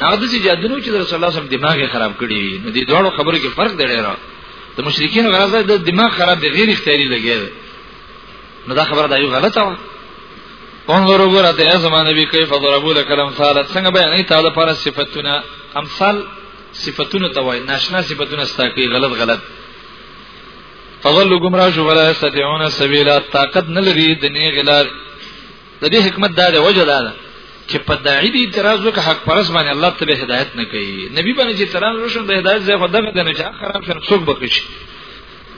هغه د جادونو چې رسول الله سم دماغ خراب کړی نو دې دوه خبرو کې فرق دی ډیر د مشرکین غرض د دماغ خراب دی غیر اختیاري لګی نو دا خبره دا یو غلطه و انظر وګوره ته زمانه به کیف ضربو لك الامثال څنګه بیانې تعالی پر صفاتونه امثال صفاتونه توای ناشنا صفاتونه ستا کوي غلط غلط فضل گمراه شو ولا استطيعون سبيلا طاقت نلري د نه غلار د دې حکمت دا دی وجه دا ده چې په داعی دی اعتراض وکړه حق پرس باندې الله ته به هدایت نه کوي نبی باندې چې تران روشن د هدایت ځای خو دغه د نه چې خراب شنه څوک بخښي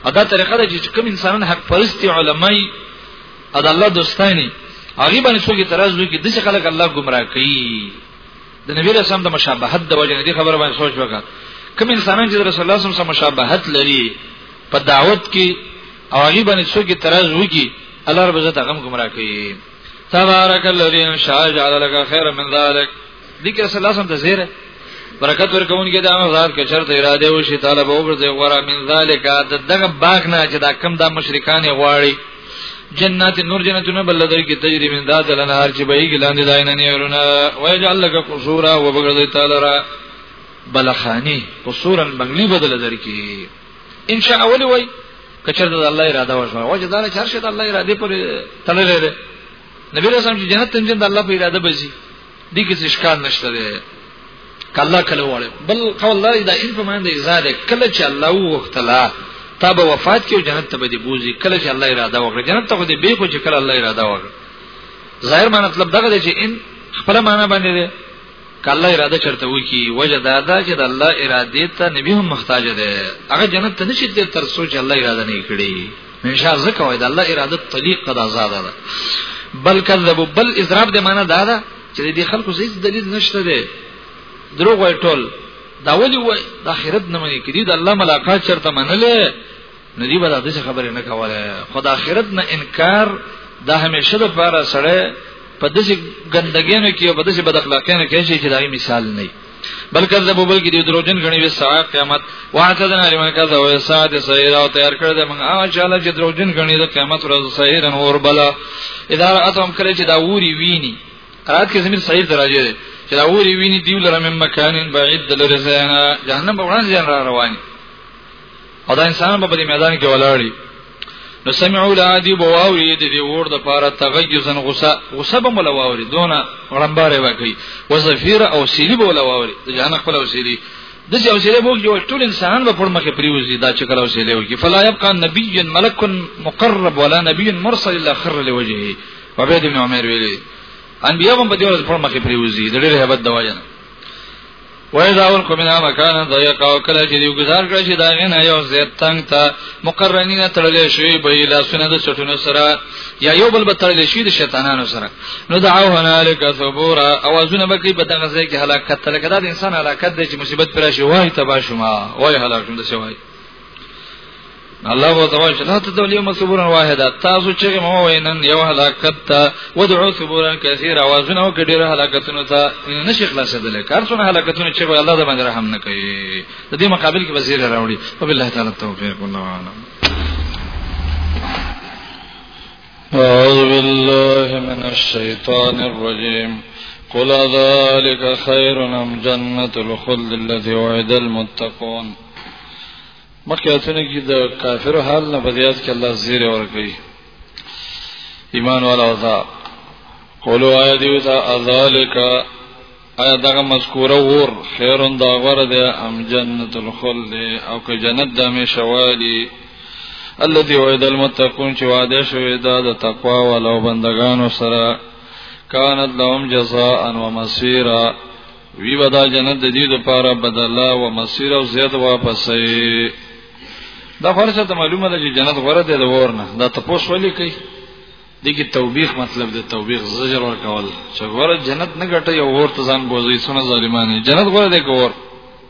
ادا طریقه ده چې کوم انسانان حق پرستی علماي ادا الله دوستانی هغه باندې څوک اعتراض وکړي د څه خلک الله گمراه کوي د نبی رسول د مشابهت د وجه نه دي خبره باندې سوچ وکړه کوم انسانان چې رسول الله صلی الله علیه وسلم مشابهت لري په دعوت کې او هغه باندې څوک تراز وږي الله رب عزت هغه گمراه کوي تبارک الذی ان شاء جعل لك خیر من ذلک دې کې اصل لازم ته زیره برکت ورکون کې دا مزار کې شرط اراده او شی طالب او ګرځي غره من ذالک دغه باغ نه چې دا کم دا مشرکان غواړي جنات نور جنتونه بل لدر کې تجری من ذات لنهار چې به یې لاندې داینه نه ورونه ويجعل لك قصورا وبغض تعالی را بلخانی قصورا بنگلی بدل لدر کې ان شاء اولی وای کچر د الله اراده وشو وجه دا چې هر شی د الله اراده پر تللې ده نبی رسول چې جنت تنجن د الله په اراده بزي دي کې څه ښکار نشته ده کله کله وړي بل قول الله دا ان په معنی د ازاده کله چې الله وختلا تا به وفات کې جنت ته به دی بوزي کله چې الله اراده وکړي جنت ته خو دې به خو چې کله الله اراده وکړي ظاهر معنی مطلب دغه دی چې ان خپل معنی باندې کله اراده چرته وکی وجه دا ده چې د الله اراده ته نبی هم محتاج دی هغه جنت ته نشي تیر تر سوچ الله اراده نه کړی ان شاء الله کوي د الله اراده طریق قد آزاد ده بل کذب بل اضراب د معنی دا ده چې د خلکو هیڅ دلیل نشته دی دروغ وای ټول دا ولي وای د اخرت نه منې کړي د الله ملاقات چرته منلې نو دی به دا څه خبره نه کوله خدای آخرت نه انکار دا همیشه د پاره سره په داسې ګندګینو کې او په داسې بد اخلاقینو کې شي چې دا مثال نه وي بلکې زبو بلکې دی دروژن غني وي ساعه قیامت واعتدنا لمن كذا وساعه سیرا او تیار کړ دې موږ ان شاء الله چې دروژن غني د قیامت ورځ سیرن اور بلا اداره اتم کړی چې دا ووري ویني رات کې زمير صحیح درجه ده چې دا وری ویني دیول رمه مکانن بعید دلرزانا جهنم په وړاندې را رواني او دا انسان په دې میدان کې ولاړی نو سمعوا لعادی بواوری د دې ور د پاره تغیزن غصه غصه به مولا واوري دونه رمباره وکي وزفیر او سیلی به مولا واوري د جهان خپل او سیلی د چې اوسېله مو یو ټول انسان به پر مخه پریوزي دا چې کله اوسېله وي فلا يبقى نبي ملك مقرب ولا نبي مرسل الا خر لوجهه عبید ابن عمر ویلي انبیاء هم په دې ورځ پر مخه پریوزي د ډېر hebat دواجنه وایذا ورکو منا مکان ضیقا او کله چې یو گزار کړی چې دا غنه یو زیت تنگ تا مقرنین تړلې شوی به لا سونه د چټونو سره یا یو بل به تړلې شوی د شیطانانو سره نو دعو هنالک صبورا اوازونه به کې په دغه ځای کې هلاکت تلګه دا د انسان هلاکت دی چې مصیبت پر شي وای تبا شما وای هلاک شوم د شوی الله و تعالی چې لا تدولي مسبورا واحده تاسو چې مو وینن یو هلاکت ته ودعو سبورا کثیر اوازونه او ډیر هلاکتونه ته نشي خلاصېدل کار څونه هلاکتونه چې الله د باندې رحم نه کوي د دې مقابل کې وزیر راوړي او بالله تعالی توفیق الله اعلم أعوذ بالله من الشيطان الرجيم قل ذلك خير أم جنة الخلد التي وعد المتقون مخکې اتونه کې د کافرو حال نه بدیات کې الله زیر ورکړي ایمان والا وتا قولو آیا دیو تا ازالک آیا دغه مذکوره ور خیرون دا غره ده ام جنت الخلد او که جنت د همیشه والی الذي وعد المتقون چې وعده شوی دا د تقوا والو بندگانو سره كانت لهم جزاء ومصيرا وی ودا جنت د دې لپاره بدلا او مسیر او زیات واپسې دا فرض ته معلومه ده چې جنت غره ده د ورنه دا تاسو ولي کوي دغه توبېخ مطلب د توبېخ زجر ور کول چې غره جنت نه ګټي او ورته ځان بوزي سونه ظالمانه جنت غره ده کور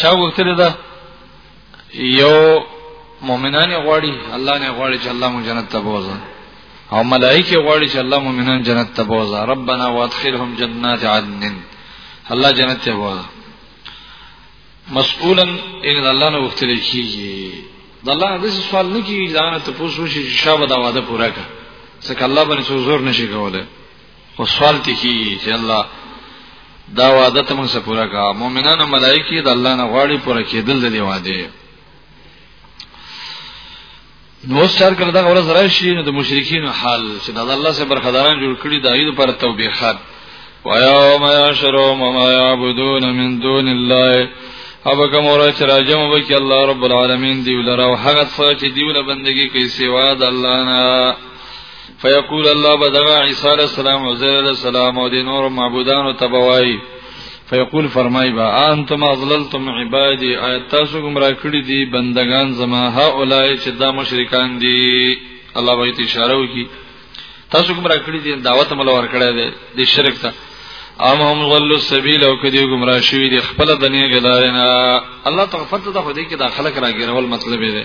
چا وکړه دا یو مؤمنان غواړي الله نه غواړي چې الله مو جنت ته بوزه او ملائکه غواړي چې الله مؤمنان جنت ته بوزه ربنا وادخلهم جنات عدن الله جنت ته بوزه مسئولا ان الله نه وختل کیږي د الله د سوال نه کیږي ځان ته پوښتنه شي چې شابه دا وعده پوره کړه ځکه الله باندې څو زور نشي کولای او سوال تکي چې الله دا وعده ته موږ سره پوره کا مؤمنانو ملایکی د الله نه غواړي پوره کېدل د دې وعده نو سر کړه دا ورځ راشي نو د مشرکین حال چې د الله سره برخداران جوړ کړي د ایدو پر توبېخات ويوم يشرهم وما يعبدون من دون الله ابا کوم ورځ چې راجم وکي الله رب العالمین دی ولراو هغه څه چې دیونه بندگی کوي سوا د الله نه فیقول الله بدغه عیسی علیہ السلام او زیر علیہ السلام او د نور معبودانو تبوای فیقول فرمای با انتم اضللتم عبادی ایت تاسو گمراه کړی دی بندگان زما ها اولای چې دا مشرکان دی الله به اشاره وکي تاسو گمراه کړی دی دعوت مل ور کړی دی د شرک ته ام هم غلو السبیل او کدی گمراه شوی دی خپل دنیا ګلارینا الله تغفرت ته خو دې کې داخله کرا ګرول مطلب دی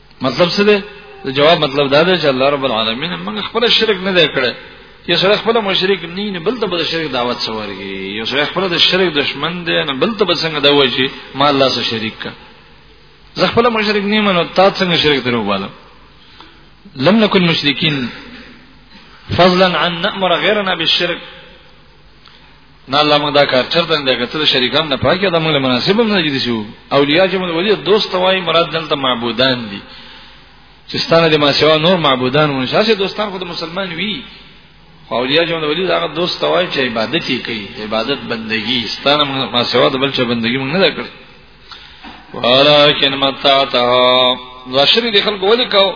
مطلب څه دی د جواب مطلب دا دی چې الله رب العالمین موږ خپل شرک نه دی کړی یو سره خپل مشرک نه نه بل ته به شرک دعوت سوارږي یو سره خپل د شرک دشمن دی نه بل ته به څنګه دا وایي چې ما الله سره شریک کا زه خپل مشرک نه منو تا څنګه شرک درو بالا لم نكن مشرکین فضلا عن نأمر غیرنا بالشرک نه الله موږ دا کار چرته نه کوي ته شریکان نه پاکه دا موږ مناسب هم نه دي شو اولیاء چې موږ ولې دوست وای مراد دلته معبودان دي چې ستانه د ما سوا نور معبودان ونه شاسه دوستان خود مسلمان وی خو اولیاء چې موږ ولې دا دوست وای چې عبادت یې کوي عبادت بندگی ستانه ما سوا د بل چې بندگی موږ نه کړ ولکن متعتها ذشر دي خلق ولې کو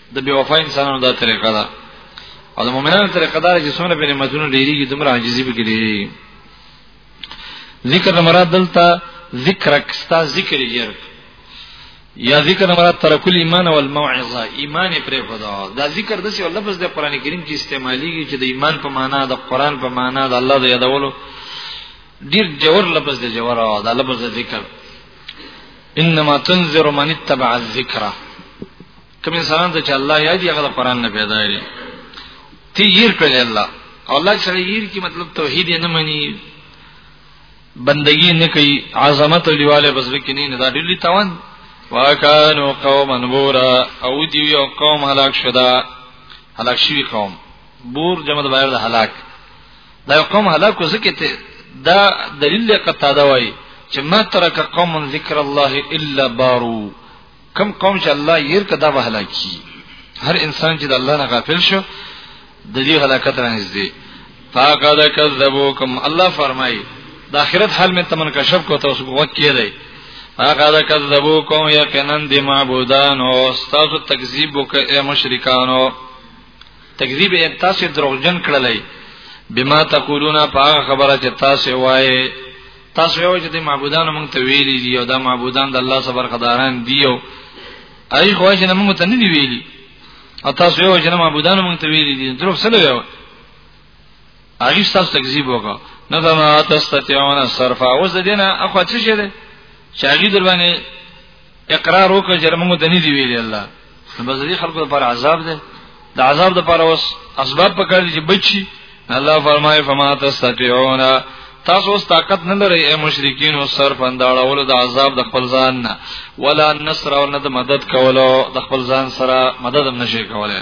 د بے وفا انسانانو دا طریقه ده او د مؤمنانو طریقه دا چې څومره په نعمتونو ډیریږي دومره عاجزي به کړي ذکر مراد دلته ذکرک ستا ذکر یې یا ذکر مراد ترکل ایمان او الموعظه ایمان پرې خدا دا ذکر د څه لفظ د قران کریم کې استعمالي چې د ایمان په معنا د قران په معنا د الله د یادولو ډیر جوور لفظ دی جوور او دا لفظ ذکر انما تنذر من اتبع الذکر کوم انسان ته چې الله یادي هغه د قران نه پیدا لري تی یې کړل الله الله چې یې کی مطلب توحید نه مني بندگی نه کوي عظمت لیواله بس وکینی نه دا ډیلی توان وکانو قوما بورا او دی یو قوم هلاک شدا هلاک شوی قوم بور جمع د بیر د هلاک دا یو قوم هلاک وسکه ته دا دلیل قطاده وای چې ما ترک قوم ذکر الله الا بارو کم قوم چې الله ير کدا به هلاکی هر انسان چې د الله نه غافل شو د دې هلاکت راځي فقد كذبوكم الله فرمای د اخرت حال من تمن کشف کو تاسو وکیه دی فقد كذبوكم یقینا دی معبودان او تاسو تکذیب وکئ مشرکانو تکذیب یې تاسو دروغجن کړلای بما تقولون په خبره چې تاسو وایي تاسو یو چې د معبودانو مونږ ته ویلي دي او دا معبودان د الله صبر خداران دي او ای خو چې مونږ ته نه دی ویلي او تاسو یو چې معبودانو مونږ ته ویلي دي دروغ سره وایي هغه تاسو تکذیب وکړه نه دا ما تستطيعون صرفا اوس د دینه اخو څه شه ده چې هغه در باندې اقرار وکړه چې موږ د نه دی ویلي الله نو بس دې خلکو لپاره عذاب ده د عذاب لپاره اوس اسباب پکړ دي چې بچي الله فرمایي فما تستطيعون تاسو اوس طاقت نه لرئ اے مشرکین او صرف انداړول د عذاب د خپل ځان نه ولا نصر او نه د مدد کولو د خپل ځان سره مدد هم نشي کولای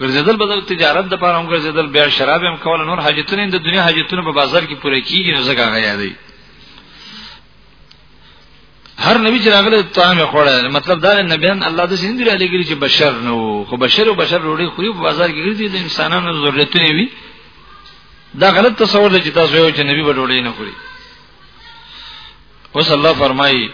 ګرځیدل بدل تجارت د پاره هم ګرځیدل بیا شراب هم کول نور حاجتونه د دنیا حاجتونه په بازار کې پوره کیږي نو زګه غیا دی هر نبی چې راغله طعام خوړل مطلب دا نبیان الله د سین دی لګی چې بشر نو خو بشر او بشر روړي خوري په بازار کې ګرځي د انسانانو ضرورتونه وي دا غلط تصور دی چې تاسو یو چې نبی به ډوړې نه خوري اوس الله فرمایي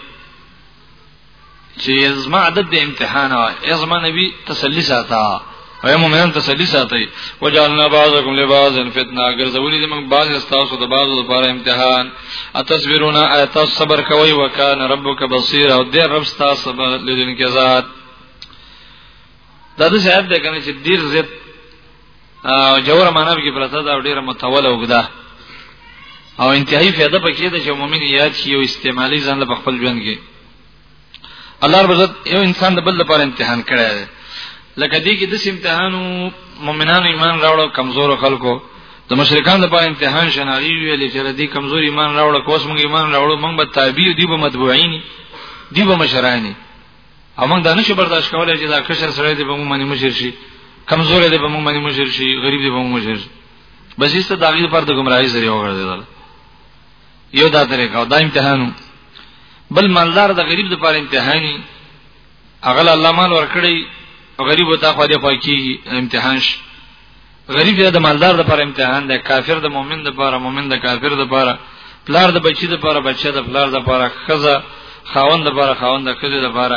چې ازما عدد د امتحان او ازما نبی تسلی ساته اي مؤمنان تسلی ساتي وجعلنا بعضكم لبعض فتنه ګرځولې دې موږ بعض استاسو د بعضو لپاره امتحان اتصبرون ايات صبر کوي وکانه ربک بصير او دې رب تاسو به لیدونکي ذات دا د شاید ده کنه چې ډیر زیات جوړه معنا به کې پرته دا ډیره متوله وګدا او انتهایی فایده پکې ده چې مؤمن یاد شي او استعمالي ځان له خپل ژوند کې الله رب عزت یو انسان د بل لپاره امتحان کړی دی لکه دې کې د امتحانو مؤمنانو ایمان راوړو کمزور خلکو د مشرکان لپاره امتحان شناغي ویلې چې دې کمزور ایمان راوړو کوس موږ ایمان راوړو موږ به تابع دی به متبوعین دی به مشرانی امنګ دا نشي برداشت کولای چې دا کشر سره دې په موږ باندې مشر شي کمزور دې په موږ باندې مشر شي غریب دې په موږ مشر شي بس ایسته دا غیر پر د گمراهی ذریعہ وګرځیدل یو دا طریقه او دا امتحانو بل مالدار د غریب د پاره امتحاني اغل الله مال ورکړي غریب ته خو دې پاکي امتحان شي غریب د مالدار د پر امتحان دی کافر د مؤمن د پر مؤمن د کافر د پر پلار د بچی د پر بچی د پلار د پر خزه خاوند د پر خاوند د خزه د پر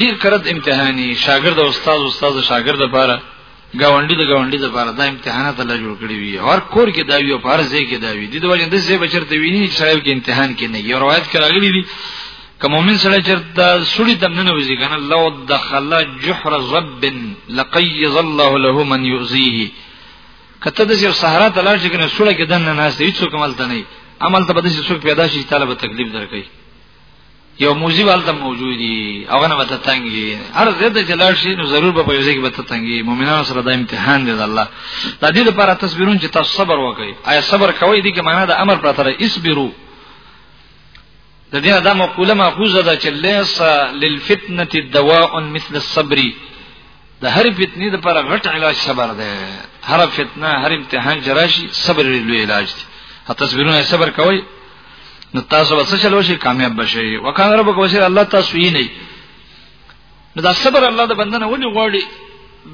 ډیر کرد امتحاني شاګرد او استاد استاد شاګرد د پر گاونډي د گاونډي د پر دا امتحانات الله جوړ کړی وي هر کور کې دا ویو پر ځای کې دا وی دي د وجه د ځای بچرته ویني چې صاحب کې امتحان کې نه یو روایت کراغلی دي که مؤمن سره چرته سړی تم نه وځي کنه لو دخل جحر ضب لقيض الله له من يؤذيه کته د یو صحرا ته لاړ شي کنه سړی کې دنه نه سي هیڅ کومل ته نه عمل ته به د څوک پیدا شي تعالی به تکلیف درکړي یو موزي والته موجود دي هغه نه وته تنګي هر زده چې لاړ شي نو ضرور به په یوځای کې وته تنګي مؤمنانو سره د امتحان دی الله د دې لپاره تصویرون چې تاسو صبر وکړئ آیا صبر کوئ دي کې معنا د امر پر تر اسبرو د دې دا مقوله ماخوذه ده چې ليس للفتنه دواء مثل الصبر د هر فتنې د پر غټ علاج صبر ده هر فتنه هر امتحان جراشي صبر لوی علاج دی حتی صبرونه صبر کوي نو تاسو به څه چلو شي کامیاب بشي وکانه رب کوشي الله تاسو یې نه نو دا صبر الله د بندنه ولي غوړي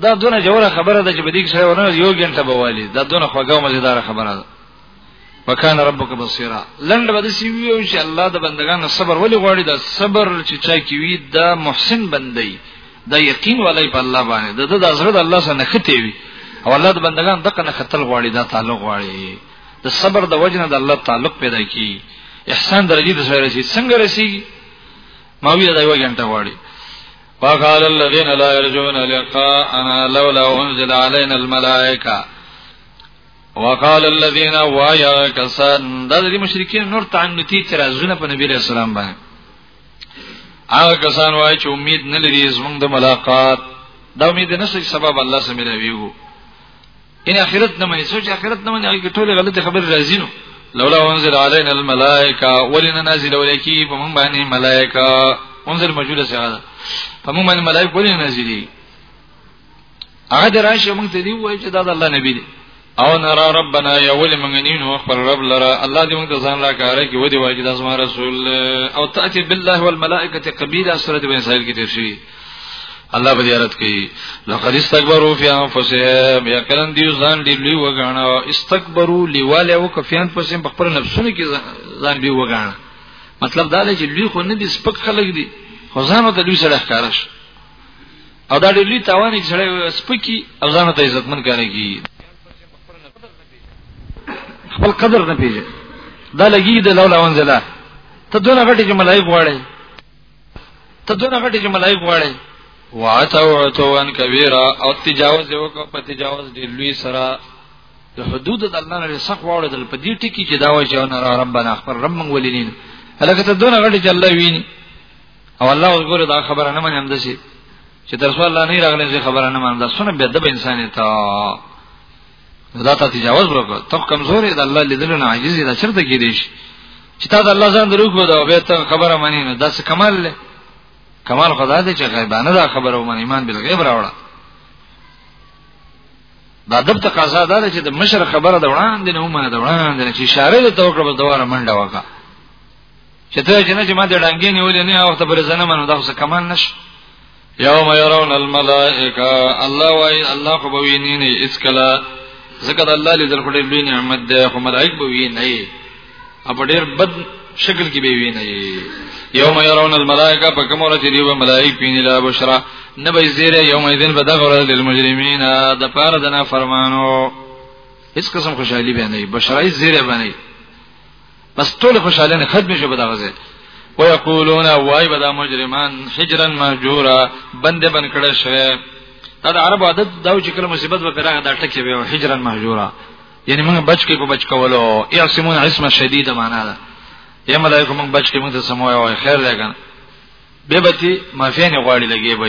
دا دونه جوړه خبره ده چې بدیګ سره ورنه یو غنټه بوالي دا دونه خوګه مزیدار خبره ده وکانه ربک بصیرا لند بده سی ویو چې الله د بندگانو صبر ولی غواړي دا صبر چې چا کی وی دا محسن بندي دا یقین ولای په الله باندې د د زړه د الله سره نختی وی او الله د بندگان دغه نه خطر غواړي دا تعلق غواړي د صبر د وجنه د الله تعلق پیدا کی احسان درجه د سره رسید څنګه رسیږي ما وی دا یو غنټه غواړي وقال الذين لا يرجون لقاءنا لولا انزل علينا الملائکه وقال الذين وايا كسان د دې مشرکین نور تعنتی ترازونه په نبی رسول الله باندې هغه کسان وای چې امید نه لري زمونږ د ملاقات دا امید نه سي سبب الله سم ملاویو ان اخرت نه مني سوچ اخرت نه مني هغه ټول غلط خبر راځي نو لولا انزل علينا الملائکه ولنا نازل ولکی په مونږ باندې ملائکه انزل موجوده څنګه په مونږ باندې ملائکه ولې نازلي هغه دراشه موږ ته دی وای چې دا د الله نبی دی او نرا ربنا یا ولی موږ نین هو خپل رب لرا الله دې موږ ته ځان را کاره کې ودی وای چې دا زما رسول او تاتي بالله والملائکه قبیله سره دې مسائل کې تیر شي الله به زیارت کوي لقد استكبروا في انفسهم یقینا دی ځان دی لوی وګاڼه استكبروا لواله وکفیان پسې په خپل نفسونو کې ځان دی وګاڼه مطلب دا دی چې لوی خو نه دي سپک خلک دي خو ځانو ته لوی سره ښکارش او دا ډېر لوی تاوان چې سړی سپکی او ځان ته عزتمن کوي کی خپل قدر نه پیژني دا لګي د لولا وانزلا ته دونه غټي چې ملایک غواړي ته دونه غټي چې ملایک غواړي واتو عتوان کبیره او تجاوز یو کو په تجاوز دی لوی سره د حدود د الله نه سخ واړو د په دې ټکی چې دا وایي چې انا ربنا اخبر رب من ولینین هلکه ته دونه غټي چې الله ویني او الله اوس ګوره دا خبره نه منم دسی چې تر څو الله نه راغلی زه خبره نه منم دا سونه به د انسان ته دا ته تجاوز وکړه ته کمزورې د الله لیدل نه عاجز دي دا چرته کې دي چې تا د الله ځان دروغ ودا به ته خبره مانی نه دا څه کمال له کمال خدا دې چې غیبانه دا خبره ومن ایمان بل غیب راوړه دا د تقاضا ده چې د مشر خبره د وړاندې نه ومنه د وړاندې چې اشاره ته وکړه دواره منډه وکړه چې ته جنې چې ما د ډنګې نیولې نه او ته پر زنه منو دا څه کمال نشي یوم يرون الملائکه الله وای الله خو بوینی نه اس کلا زکه الله لې درکو ډېر لوی نعمت ده خو ملائک بوی نه ای اپ ډېر بد شکل کې بوی نه ای یوم يرون الملائکه په کوم ورځ دی و ملائک پین لا بشرا نه به زیره یوم اذن بدغره للمجرمین د پاره د نه فرمانو هیڅ قسم خوشحالي به نه بشرای زیره باندې بس ټول خوشاله نه ختم شي په دغه ځای ويقولون وای بدا مجرمان حجرا مهجورا بند بن کړه شوی دا د عرب عادت دا چې کله مصیبت به راغی دا ټکی به حجرا مهجورا یعنی موږ بچ کې په بچ کولو یعصمون عصمه شدیده معنا ده یا ملائکه موږ بچ کې موږ ته سموي او خیر ده کنه به بتی مافیانه غواړي لګي به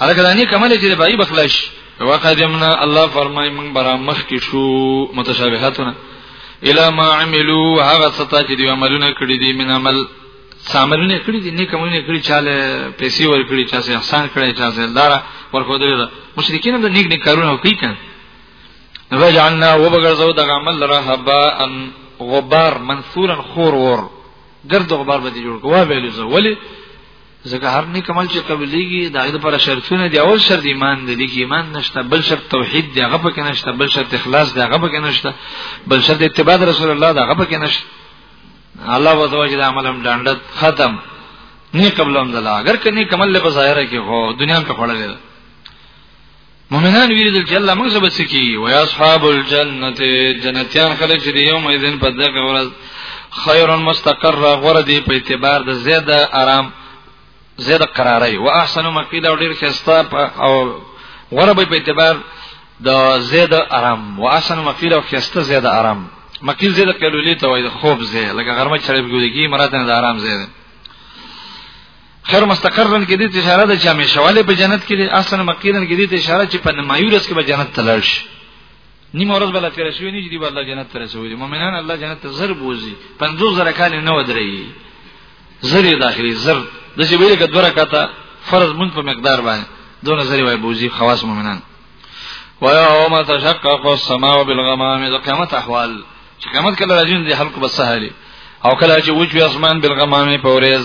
هغه دانی کمل چې د بای بخلاش وقدمنا الله فرمای من برا مخ کې شو متشابهاتونه الا ما عملوا هغه ستا چې دی عملونه کړی دي من عمل ساملونه کړی دي نیک عملونه کړی چاله پیسې ور کړی چا سه احسان کړی چا سه دارا ورکو دی مشرکین هم د نیک نیک کارونه کوي کنه رجعنا وبغرزو دغه عمل لره هبا ان غبار منثورا خور ور ګرد غبار به جوړ کوه ویلې زه ولی ځکه هر نیک عمل چې قبليږي دا د پر شرطونه دی اول شرط ایمان دی لیکي ایمان نشته بل شرط توحید دی هغه پکې نشته بل شرط اخلاص دی هغه پکې نشته بل شرط اتباع رسول الله دی هغه پکې نشته الله وتعالى د عمل هم ډاندت ختم نه قبل هم دلا اگر کني کمل له ظاهره کې هو دنیا په خړلې مؤمنان ویل چې الله موږ سبا سکی و یا اصحاب الجنه جنتیان خلک چې یوم ایذن په دغه ورځ خیر مستقر غره دی په اعتبار د زیاده آرام زیاده قرارای و احسن مقیل او ډیر خستا او غره به په اعتبار د زیاده آرام و احسن مقیل او خسته زیاده آرام مقیل زیاده کلولی ته وای د خوب زی لکه غرمه چړې بګوږي مراد نه د آرام زیاده خیر مستقرن کې دې اشاره ده چې همیشه والے په جنت کې دي احسن مقیرن کې دې اشاره چې په نمایورس کې به جنت تلل شي نیمه ورځ بل تیر شوی نږدې به الله جنت تر شوی مؤمنان الله جنت ته زر بوزي 50 زره کال نه ودرې زر داخلي زر د چې ویل کډه رکعاته فرض مون په مقدار باندې دون زری وای بوزي خواص مؤمنان ويوم تشقق السماء بالغمام د قیامت احوال چې قیامت کله راځي د خلکو بسهالي او کله چې وجوي اسمان بالغمام په ورځ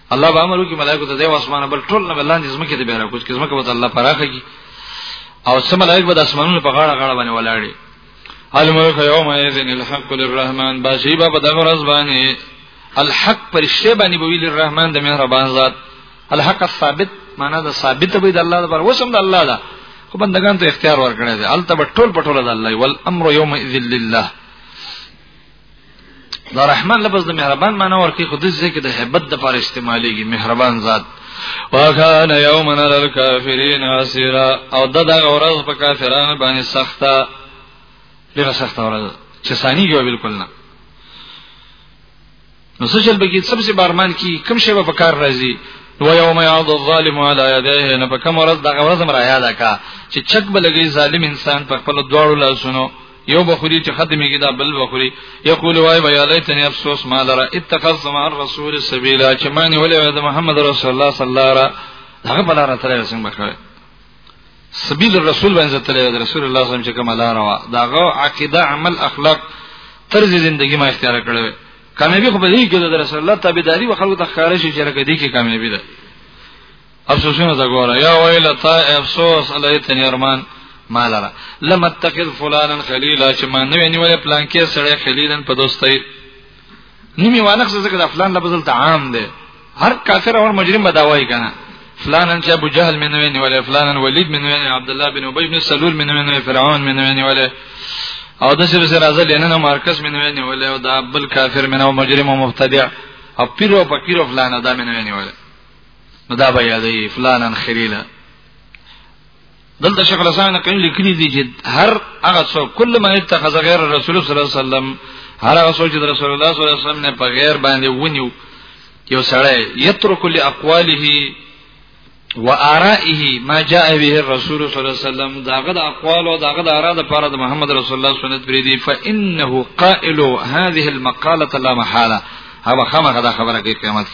الله به امر وکړي ملائکه ته د اسمانه بل ټول نه بلان جسمه کې ته به راکوز کې زمکه به الله پراخه کی او سم ملائکه به د اسمانونو په غاړه غاړه باندې ولاړي الملک یوم یذن الحق للرحمن باشیبا په دغه ورځ باندې الحق پرشته باندې به ویل الرحمن د مهربان ذات الحق الثابت معنا دا ثابت به د الله لپاره وسم د الله دا خو بندگان ته اختیار ورکړی دی الته به ټول پټول د الله ول امر یوم اذ لله دا رحمان لفظ د مهربان معنی ورکی خو د ذکر د hebat د پر استعمالېږي مهربان ذات وکان یومن للکافرین اسیرا او د دغه ورځ په کافرانو باندې سخته ډیره سخته ورځ چې ثاني یو بالکل نه نو سجل بګی سبسه بارمان کی کم شی په کار راځي و یوم یعض الظالم علی یدیه نه په کم ورځ دغه ورځ مرا یاد کا چې چک بلګی ظالم انسان په خپل دواړو لاسونو یو بخوری چې ختمېږي دا بل بخوری یقول وای وای لیتنی افسوس ما لرا اتخذ مع الرسول سبیلا چې ما نه ولې د محمد رسول الله صلی الله علیه هغه بل را ترې وسنګ بخوری سبیل الرسول باندې تللی د رسول الله صلی الله علیه وسلم چې کومه لار وا داغه عقیده عمل اخلاق طرز ژوندۍ ما اختیار کړو کامیابی خو به دې کې د رسول الله تابعداري او خلکو ته ښکارې شي چې راکې دې کې کامیابی ده افسوسونه دا ګوره یا ویل تا افسوس علی تنیرمان مالرا لم اتخذ فلانا خلیلا چې ما نو نیول پلان کې سره خلیلن په دوستۍ نیمه وانخ زکه د فلان لفظ ته عام دی هر کافر او مجرم بداوي کنه فلان چې ابو جهل من وین ولا فلان ولید من وین عبد الله بن ابي بن سلول من وین فرعون من وین ولا او د سر سر ازل نه مارکس من وین ولا او دا بل کافر من او مجرم او مبتدع او پیر او فقیر او فلان دا من وین ولا نو دا به یادې فلانن خلیلا دلته شیخ الاسلام قیم لیکلی دی چې هر هغه څو کله ما اتخذ غیر رسول صلی الله علیه وسلم هر هغه څو چې رسول الله صلی الله علیه وسلم نه په غیر باندې ونیو یو سړی یترک لاقواله و آرائه ما جاء به الرسول صلی الله علیه وسلم داغه د اقوال او داغه د آراء د پاره د محمد رسول الله سنت پری دی فانه قائل هذه المقاله لا محاله هغه خامخه دا خبره کوي قیامت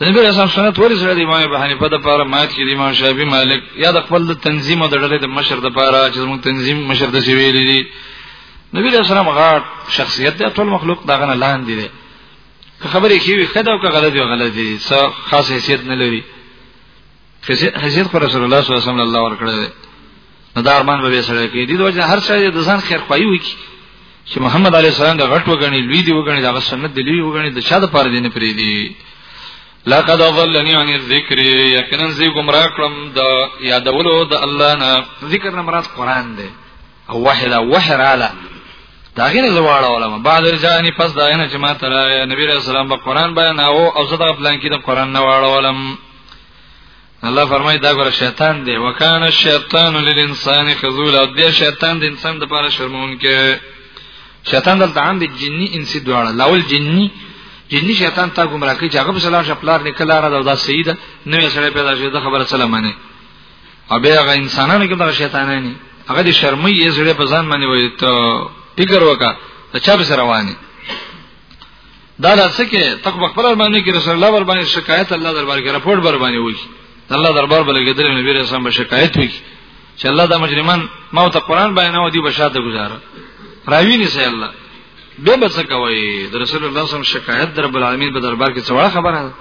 د نبی رسول سنت ورې سره دی امام بهانی په د پاره مات کې دی امام شافعي مالک یا د خپل تنظیم او د ډلې د مشر د پاره چې موږ تنظیم مشر د سی ویلې دي نبی رسول سلام غاټ شخصیت دی ټول مخلوق داغه نه لاندې دی که خبرې کې وي خدا او که غلط وي غلط دي څه خاص حیثیت نه لري حیثیت خو رسول الله صلی الله علیه وسلم الله ورکړی دی نو دا ارمان به سره کې دي دوی هر څه د ځان خیر خوایي وي چې محمد علی السلام د غټ وګڼي لوی دی وګڼي د سنت دی لوی وګڼي د شاده پاره دین پرې دی لقد ضلني عن الذکر یقینا زی گمراه کړم د یادولو د الله نه ذکر نه مراد قران دی او وحی دا وحی رااله دا غیر زواړه علماء بعد ځاني پس دا نه چې ما تر نبی رسول الله په قران بیان او او زه د پلان کې د قران نه واړه علماء الله فرمایي دا ګره شیطان دی وکانه الشیطان للانسان خذولا دی شیطان د انسان د لپاره شرمون کې شیطان دلته عام دی جنی انسی دواړه لاول جنی جنی شیطان تا گمراه کوي چې هغه په سلام شپلار نکلا را دا سیده نوې سره پیدا شوی دا خبره سلام باندې او بیا هغه انسانانو کې دا شیطانانی هغه دې شرمې یې زړه په ځان باندې وایي ته فکر وکړه ته چا به رواني دا درڅ کې تک خپل باندې کې رسول الله ور باندې شکایت الله دربار کې رپورټ بر باندې وایي الله دربار بل کې درې نبی رسول الله شکایت وایي چې الله دا مجرمان ما ته قران بیان او دی بشاده گزاره راوی نه سي الله به بس کوي د رسول الله صلی الله علیه وسلم شکایت در بل عالمین په دربار کې څوړه خبره ده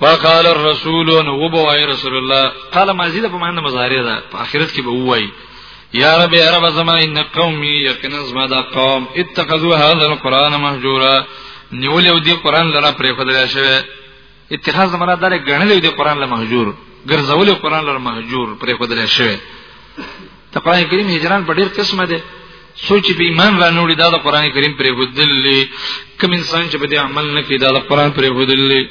وقال الرسول نو بو اي رسول الله قال ما زيد په معنی مضارع ده په اخرت کې به وای یا رب یا رب زما ان قومي یقینا زما دا قوم اتخذوا هذا القران مهجورا نیول یو دی قران لره پرې خدای شوی اتخاذ زما دا غنل یو دی قران لره مهجور ګرځول قران لره مهجور پرې خدای شوی ته قران کریم هجران په ډیر قسمه ده سوچ به ایمان را نوړي دا د قران کریم پرې ودل کوم انسان چې په دې عمل نه کوي دا د قران پرې ودل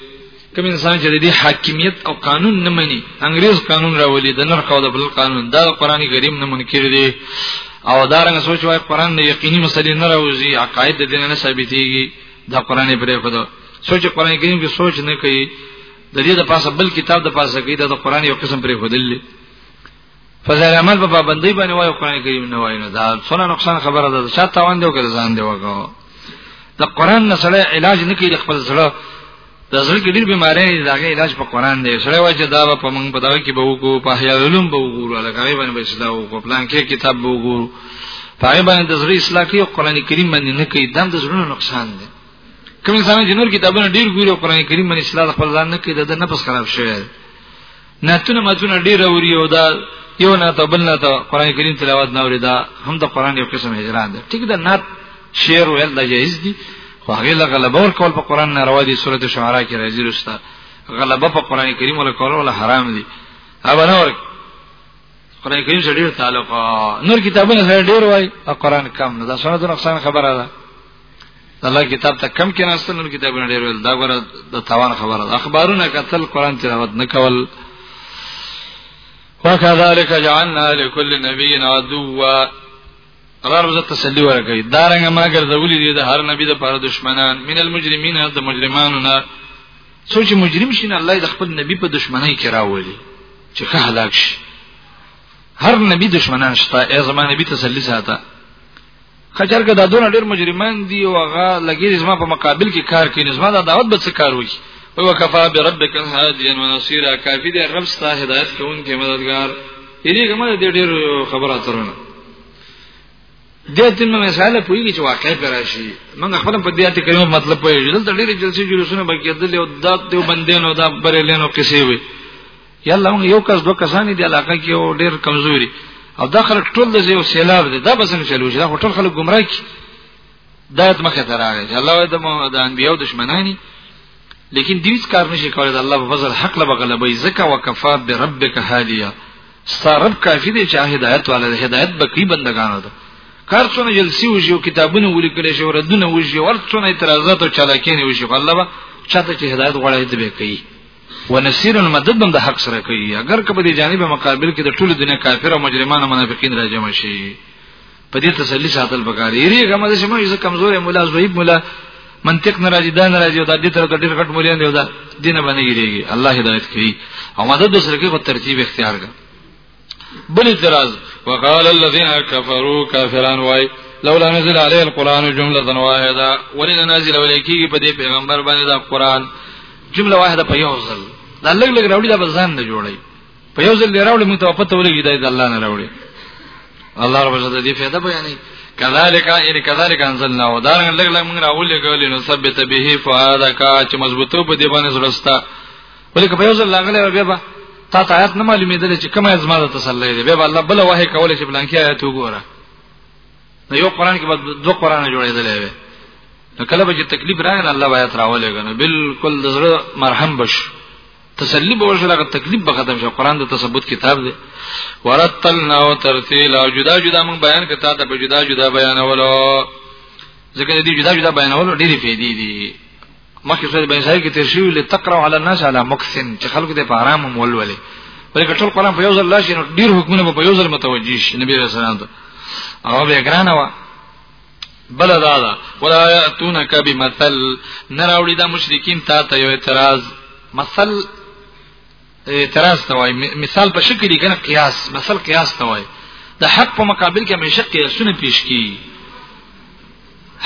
کوم انسان چې د دې حاکمیت او قانون نه مني انګريز قانون راولي د نرخ او د بل قانون دا د قران کریم نه منکر دي او دا رنګ سوچ وای قران نه یقیني مسلې نه راوځي عقاید د دې نه ثابتيږي دا قران پرې خدا سوچ قران کریم کې سوچ نه کوي د دې د پاسه بل کتاب د پاسه کوي دا د قران یو قسم پرې خدل فضائل عمل په پابندۍ باندې وایو قران کریم نه وایو دا څونه نقصان خبره ده چې تاوان دی او کړه ځان دی وکاو د قران نه سره علاج نه کوي خپل سره د زړه کې ډېر بیماری دا غي علاج په قران دی سره وایي چې دا په موږ په دغه کې به وکړو په احیاء علوم به وګورو لکه غي باندې به صدا وکړو پلان کې کتاب به وګورو پای باندې د زړه اصلاح کوي قران کریم باندې نه کوي دم د زړه نقصان دی کوم انسان چې نور کتابونه ډېر ګوري قران کریم باندې اصلاح خپل ځان نه کوي د نفس خراب شوی ناتونه ماتونه ډیر اوري او دا یو نه ته بل نه ته قران کریم تلاوت نه اوري دا هم د قران یو قسم هجران ده ټیک ده نات شعر ویل د جایز دي خو هغه له غلبه ور کول په قران نه روا دي سورته شعرا کې راځي رستا غلبه په قران کریم ولا کول ولا حرام دي هغه نه ورک قران کریم سره ډیر تعلق نور کتابونه سره ډیر وای او قران کم نه دا سنت نقصان خبره ده الله کتاب ته کم کې ناستل نور کتابونه ډېر ول دا غره د توان خبره ده اخبارونه قتل قران تلاوت نه کول وکذالک جعلنا لكل نبي عدوا قرار وزت تسلی ورکړي دا رنګ ما ګرځولې دي د هر نبی د پاره دشمنان من المجرمین د مجرمانو نه سوچ مجرم شین الله د خپل نبی په دشمنی کې راولي چې که هلاک شي هر نبی دشمنان شته ای زمانه نبی تسلی ساته خچر که دا دونه ډیر مجرمان دي او هغه لګیږي زما په مقابل کې کار کوي زما دا دعوت به څه کار وکړي او وکفا بربک هادیا ونصيرا کافی دی رب ستا هدایت کوونکی مددگار یری کومه دې ډیر خبره ترونه دې تن مې مثال پوری چې واقع پر راشي موږ خپل په دې اته کلمه مطلب پوهیږو دلته ډېر جلسې جلوسونه بګیدل او دا دیو بندینو دا بریلینو کیسې وي یلا موږ یو کس دوه کسان دي علاقه کې او ډیر کمزوري او دا خلک ټول د یو سیلاب دي دا به څنګه چلو شي دا ټول خلک گمراه کی دا ات مخه ته راغی چې الله د د انبیو دشمنانی لیکن دیوس کار نشي کولای د الله په فضل حق له بغلبې زکه وکفا بربک هادیا ستارب کافی دی چې هدایت والا د هدایت بکی بندگانو ده کار څونه جلسی وشي او کتابونه ولیکل شي او ردونه وشي ورڅونه اعتراضات او چالاکین وشي الله به چاته چې هدایت غواړي دې کوي ونصير المدد بند حق سره کوي اگر که په دې جانب مقابل کې د ټولو دنیا کافر او مجرمان او منافقین راجم شي په دې تسلی ساتل پکار یې هغه مده شمه یو کمزورې مولا زویب مولا منطق ناراضي دا ناراضي دا دې تر ډېر غټ مولین دی دا دینه باندې یریږي الله هدایت کوي او مدد سره کې په ترتیب اختیار کړي بل اعتراض وقال الذين كفروا كافرون وای لولا نزل عليه القران جمله واحده ولنا نازل ولیکي په دې پیغمبر باندې دا قران جمله واحده په یو ځل دا لګ لګ راوړي دا بزان نه جوړي په یو ځل راوړي موږ ته پته ولګي دا الله نه راوړي الله رب عزت دې فائدہ بیانې کذالک ان کذالک انزلنا ودارن لګ لګ موږ راولې کولې نو ثبت به فؤادک چې مضبوطو په دې باندې زړستا ولې که په یو ځل لاغلی بیا به تا ته آیات نه معلومېدل چې کومه زما د تسلی دی بیا به الله بل وحی کول چې بلانکی آیات وګوره نو یو قران کې به دوه قران جوړېدل وي نو کله به چې تکلیف راغی الله بیا تراولې کنه بالکل د زړه مرهم بش تسلی به وشو لکه تکلیف به ختم شي قران د تثبت کتاب دی ورتلنا او ترتیل او جدا جدا موږ بیان کتا ته په جدا جدا بیانولو ځکه دې جدا جدا بیانولو ډېری فائدې دي مخکې سورې بني اسرائیل کې تیر شوی لتقرأ علی الناس علی مکسن چې خلکو ته په آرام مولولې بلکې ټول قرآن په یو ځل لاشي نو ډیر حکمونه په یو ځل متوجي شي نبی رسول الله ته او به ګرانه وا بل دا دا ولا یاتونک بمثل نراوړي دا مشرکین تا ته یو اعتراض مثل اعتراض ته وای مثال په شکل کې کنه قیاس مثال قیاس ته وای د حق په مقابل کې همیشه قیاسونه پیش کی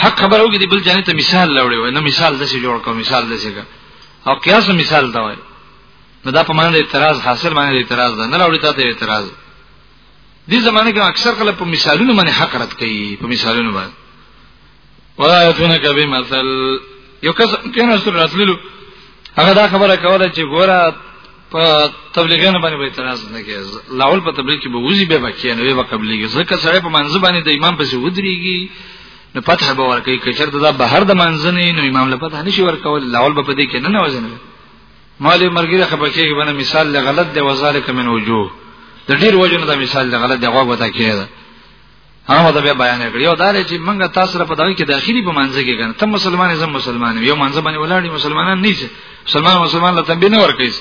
حق خبر اوږي دی بل جانې ته مثال لوړې وای نو مثال د څه جوړ کوم مثال د څه او قیاس مثال ته وای نو دا په معنی د اعتراض حاصل معنی د اعتراض ده نه لوړې ته اعتراض دې زمانه کې اکثر کله په مثالونو باندې حق رد کوي په مثالونو باندې ولا یتونک بمثل یو کس کینه سره راتللو هغه دا خبره کوله چې ګوره په تبلیغانو باندې به اعتراض نه کوي لاول په تبلیغ کې به وزي به بکې نه به قبليږي ځکه سره په منځ باندې د امام پسې ودرېږي نو پته به ورکړي که چېرته دا بهر د منځنې نو امام له پته نشي ورکول لاول به په دې کې نه نه وزنه مالې مرګي خبر کېږي باندې مثال له غلط دی وزارت من وجوه د ډیر وجو نه دا مثال له غلط دی غوږ وتا کېږي هغه ته بیا بیان کړ یو دا دی چې موږ تاسو را په دغه کې داخلي په منځ کې کنه ته مسلمان زم مسلمان یو منځ باندې ولاړی مسلمانان نه دي مسلمان مسلمان له تنبیه نه ورکړي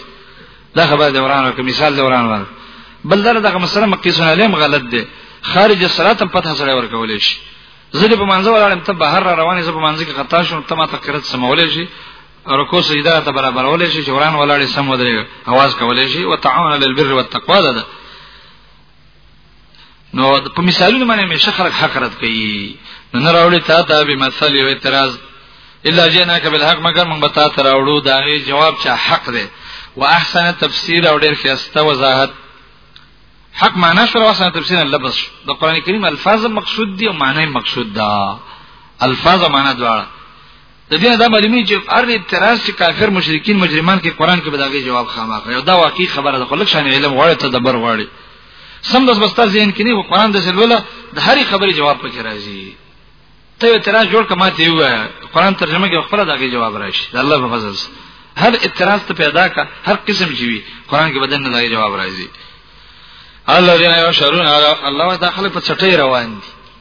دا خبره د وران ورکړي مثال د وران ورکړي بل دا دغه مسله مقیسون علیم غلط دی خارج الصلات په تاسو سره ورکول شي زه په منځ ولاړم ته بهر را روانې زه په منځ کې خطا شوم ته ما ته قرت سمولې شي رکو سجده ته برابرولې شي چې وران ولاړې سم ودرې आवाज کولې شي وتعاون للبر والتقوا ده نو په مثالونو باندې همیشه خلک حق رد کوي نو نه راوړي تا ته به مثال یو اعتراض الا جنا کبل حق مگر موږ به تا ته راوړو دا غي جواب چې حق دی واحسن تفسیر او ډیر خسته وضاحت حق معنا شو واحسن تفسیر لفظ د قران کریم الفاظ مقصود دي او معنی مقصود ده الفاظ معنا دواړه د دې دا معلومی چې هر اعتراض چې کافر مشرکین مجرمان کې قران کې بداغي جواب خامخ یو دا واقعي خبره ده خلک شان علم غواړي ته دبر غواړي سم د بستا ذهن کې نه قران د سلوله د هرې خبرې جواب پکې راځي ته اعتراض جوړ کما ته وای قران ترجمه کې خپل داغي جواب راشي د الله په فضل هر اعتراض ته پیدا کا هر قسم چې وي قران کې بدن نه داغي جواب راځي الله دې یو شرون الله دا خلک په چټي روان دي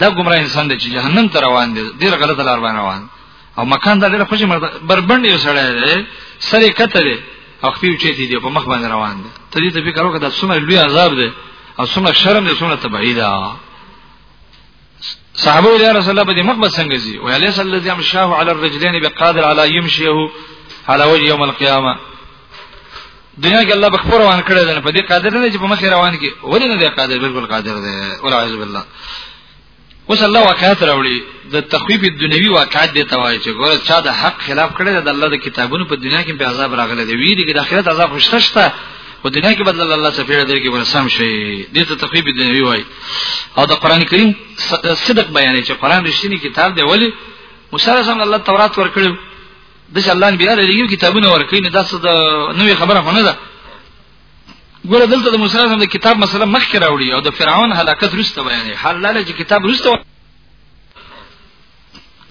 دا ګمرا انسان دی چې جهنم ته روان دی ډیر غلطه لار باندې روان او مکان دا ډیر خوشی مرده بربند یو سړی دی سره کته دی او خپل چیتې دی په مخ باندې روان دی ته دې ته فکر وکړه دا څومره لوی عذاب دی او څومره شرم دی څومره تبعی ده صحابه یا رسول الله باندې مخ به څنګه زی او علی صلی الله علیه شاه علی الرجلین بقادر علی یمشیه علی وجه یوم القیامه دنیا کې الله بخبر روان کړی دی په دې قادر نه چې په مخ روان کې ولې نه دی قادر بالکل قادر دی ولا اعوذ بالله اوس الله واقعات راوړي د تخویف دنیوي واقعات دی توای چې ګوره چا د حق خلاف کړی دی د الله د کتابونو په دنیا کې په عذاب راغلی دی ویری کې د آخرت عذاب خوشته شته په دنیا کې بدل الله سفیر دی کې ورسم شي دې ته تخویف دنیوي وای او د قران کریم صدق بیانې چې قران رښتینی کتاب دی ولی موسی رسول الله تورات ورکړو د الله بیا د یو کتابونه ورکړي نه داسې د نوې خبره خونه ده ګوره دلته د موسی اعظم د کتاب مسله مخکې راوړي او د فرعون هلاکت رسته بیانې حال لاله چې کتاب رسته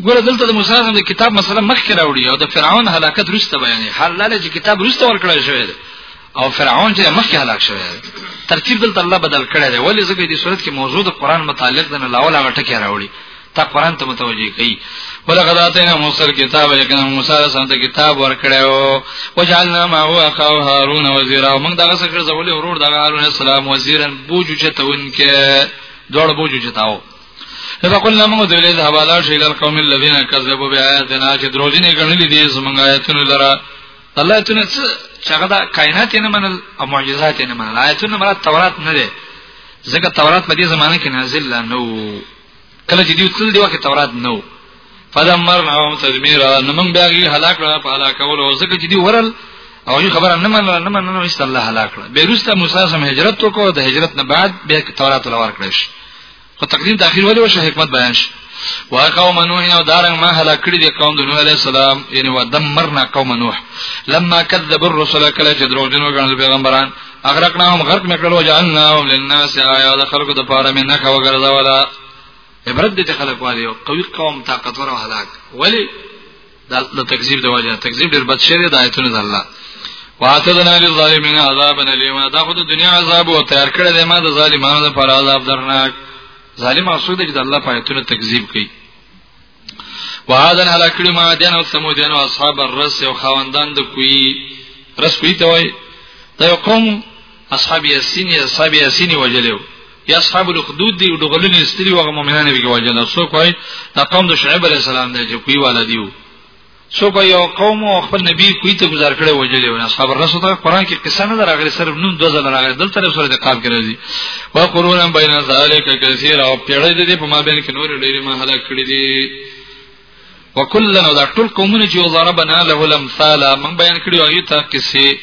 ګوره دلته د موسی اعظم د کتاب مسله مخکې راوړي او د فرعون هلاکت رسته بیانې حال لاله چې کتاب رسته ورکړل شوی دی او فرعون چې مخکې هلاک شوی ترتیب دلته الله بدل کړی دی ولې زګې دې صورت کې موضوع د قران متعلق د نه لاول هغه ټکی راوړي تا قران ته متوجي کوي ولقد اتینا موسی الكتاب یقینا موسی سره ته کتاب ورکړیو وجعلنا ما هو اخو هارون وزیرا او موږ دغه سره زولې ورور دغه هارون السلام وزیرن بوجو چتون کې دوړ بوجو چتاو اذا قلنا موږ دلې ذهب علی شیل القوم الذين كذبوا بآياتنا چې دروځینې غنلې دي زمونږ آیاتونه لره الله ایتونه څه چې هغه د کائنات نه منل او معجزات نه منل آیتونه مراد تورات نه دی ځکه تورات په دې زمانه کې نازل لا نو کله چې دوی تل دی وخت تورات نو فدمرناهم تدمیرا نو موږ بیا یې هلاک کړه په هلاک کول او ځکه چې دوی ورل او یو خبره نه منل نه منل نو ایست الله هلاک کړه بیرسته موسی سم هجرت وکړو د هجرت نه بعد بیا تورات لور کړش خو تقدیم تاخير ولې وشه حکمت بیان شي وقوم نوح او دارنګ ما هلاک کړی دی قوم د نوح علی السلام یعنی ودمرنا قوم نوح لما كذب الرسل کله چې دروغجن وګڼل پیغمبران اغرقناهم غرق مکړو جعلناهم للناس آیا د خلقو د پاره مې نه کا وګرځولا عبرت دې خلک والیو قوي قوم طاقتور او هلاک ولی دا د تکذیب د وجه تکذیب ډیر بد شری د آیتونو د الله واتدنا للظالمین عذابا الیما دا خو د دنیا عذاب او تیار کړی دی ما د ظالمانو لپاره عذاب درناک ظالم او سود چې د الله په آیتونو تکذیب کوي وعادن علا کړي ما دین او سمودین او اصحاب الرس او خواندان د کوی رس کوی ته وای دا یو قوم اصحاب یاسین اصحاب یاسین وجلو یا اصحاب الخدود دی ډغلونی استری وغه مؤمنان به وجل سو کوي دا قوم د شعیب علی السلام دی چې کوي والا دیو سو کوي یو قوم او خپل نبی کوي ته گزار کړي وجل او اصحاب الرسول ته قران کې قصه نه راغلي صرف نوم دوه ځله راغلي دلته له سورې قاف کې راځي وا قرون بین ذالک کثیر او پیړې دې په ما بین کې نور ډېری ما هلاک کړی دي وکلن دا ټول قومونه چې ضربنا له الامثال من بیان کړي او یو ته قصه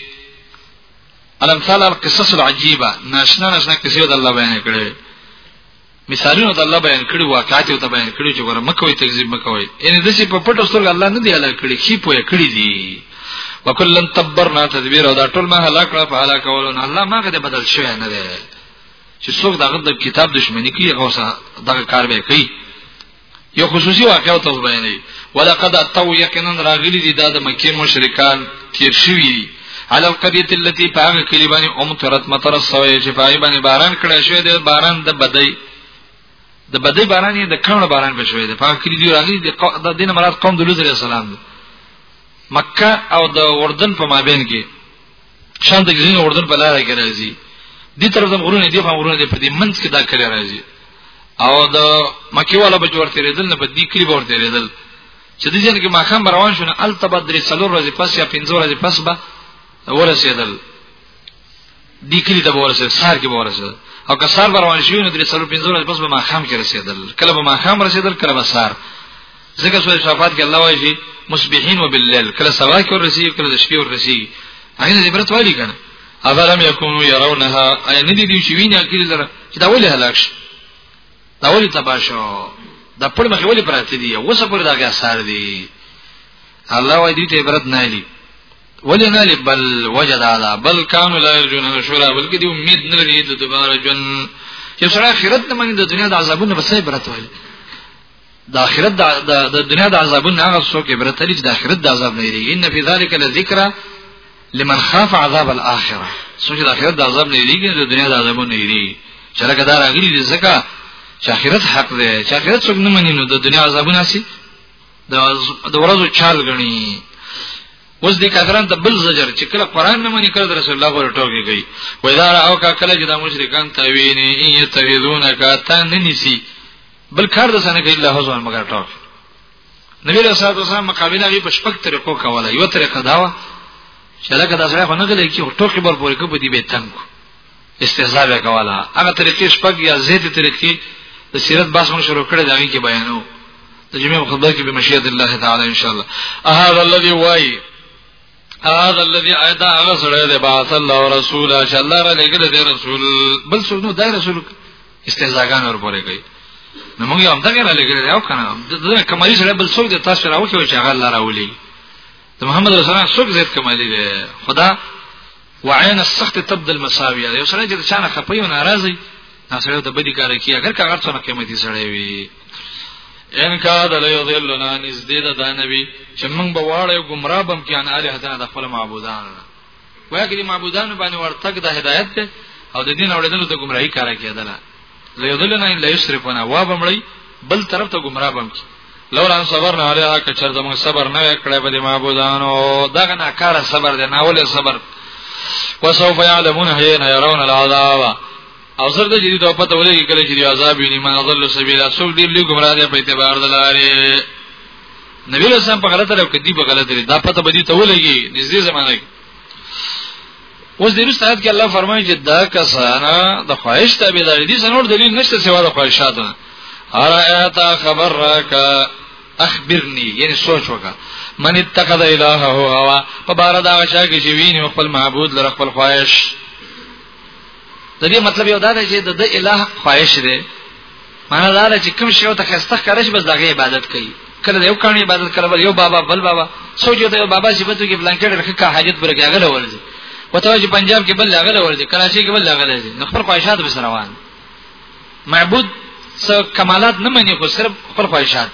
الامثال القصص العجيبه ناشنا ناشنا کیسې د الله بیان کړې مثالونه د الله بیان کړي واقعات او ته بیان کړي چې ګوره مکوې تکذیب مکوې یعنی د څه په پټو سترګو الله نه دی هلاک کړي خي پوهه کړی دی وکلن تبرنا تدبیر او دا ټول ما هلاک کړه په هلاک کولو نه الله ماغه دې بدل شوی نه دی چې څوک دغه د کتاب دښمنی کوي هغه دغه کار به کوي یو خصوصي واقعو ته بیانې ولقد اتو یقینا راغلی دي دا د مکه مشرکان تیر شوی دي علی القريه التي فاغ کلی باندې ام ترت مطر سوی چې پای باندې باران کړه شوی دی باران د بدی د بدی باران یې د کڼو باران به شوی دی پاغ کلی دی راغلی د دین مراد قوم د لوط علیہ السلام دی مکه او د اردن په مابین کې شام د ګرین اردن په لار کې راځي دي تر دې غرونه دي په غرونه دي په دې منځ کې دا کلی راځي او د مکی والا به جوړ تیرېدل نه په دې کلی به ورته تیرېدل چې د ځین کې ماخام روان شونه ال تبد درې څلور ورځې پس یا پنځه ورځې پس به ورسېدل دې کلی ته ورسېدل سار کې ورسېدل او که سار روان شونه درې څلور پنځه ورځې پس به ماخام کې رسېدل کله به ماخام رسېدل کله به سار ځکه سورې صفات کې الله وایي مصبحين وبالليل کله سبا کې ورسي کله د شپې ورسي هغه دې برت والی کنه اولم يكونوا يرونها اي نه دي چې ویني اخر لره چې دا ولې هلاک شي دا ولې تبا شو دا په مخ ولې پراته دي اوس پر دا غا سار دي الله وایي دې ته برت نه لري ولې نه لري بل وجد على بل كانوا لا يرجون شورا بلکې دې امید نه لري د دوباره جن چې سره آخرت نه مني د دنیا د عذابونو بسې برت والی د اخرت د دنیا د عذابونو هغه څوک عبرت لري چې د اخرت د عذاب نه لري ان فی ذلک لذکر لمن خاف عذاب الاخره سوچ د اخرت د عذاب نه لري د دنیا د عذاب نه لري چې لکه دا راغلي دي ځکه چې اخرت حق دی چې اخرت څوک نه مني نو د دنیا عذابونه سي د د ورځو چال غني اوس دې کافران ته بل زجر چې کله قران نه مني کړ رسول الله پر ټوګي گئی وای دا او کا کله چې د مشرکان تویني یتویذون کا تننسی بل کار د سنه کې الله حضور مگر ټاک نبی رسول الله صلی الله علیه وسلم مقابله غي په شپږ طریقو کوله یو طریقه دا و چې لکه دا سره نه غلې چې ټوکی بر پورې کو دی به تنګ استهزاء وکواله هغه طریقې شپږ یا زیاتې طریقې د سیرت باس مون شروع کړې دا کې بیانو د جمعې خطبه کې به مشیت الله تعالی ان شاء الله اهذا الذي وای هذا الذي ايدا هغه سره د باث الله رسول ان شاء الله را لګل د رسول بل څه نو د رسول استهزاګان ور پورې کوي نو موږ هم دغه لګل یو کنه دا کمالي سره بل څوک د تاسو راو کې چې هغه لاره ولي د محمد رسول الله څوک زیات کمالي دی خدا وعین السخط تبد المساویه یو سره چې چانه خپي او ناراضي ناسره ته بدی کار کوي اگر کاغذ څونه قیمتي سره وي ان کا د لیذلنا نزدید د نبی چې موږ به واړې گمراه بم کې ان الہ تعالی د خپل معبودان وایي چې معبودانو باندې ورتګ د هدایت ته او د دین اوریدلو د گمراهی کار کېدل لا یذلنا الا یسرفنا وا بمړی بل طرف ته گمراه بم کی لولا صبر نه علیه که چر زموږ صبر نه کړې په دې معبودانو دغه نه کار صبر دی نه ولې صبر وسوف يعلمون حين يرون العذاب او زر د جدي ته پته ولګي کله چې عذاب ویني من ظل سبیل سوق دی لګ مراد په اعتبار دلاره نبی له سم په غلطه لو کدی په غلطه دا پته بدی ته ولګي نږدې زمانه کې اوس د روس آیات کې الله فرمایي چې دا کسان د خواهش تابع دي دي څنور دلیل نشته سوا د خواهشات نه ارایت خبر راکا اخبرني یعنی سوچ وکا من اتخذ الهه هوا په بار دا شا کې چې ویني خپل معبود لره خپل خواهش د دې مطلب یو دا دی چې د الٰه خواهش دی معنا دا ده چې کوم شی او ته خسته کارش بس دغه عبادت کوي کله یو کاني عبادت کړه بل یو بابا بل بابا سوچ یو ته بابا چې بده کې بلانکټ رکھه کا حاجت پر کې هغه لول دي وته چې پنجاب کې بل هغه لول دي کراچي کې بل هغه لول دي نو خپل خواهشات به روان معبود سو کمالات نه مني خو صرف خپل خواهشات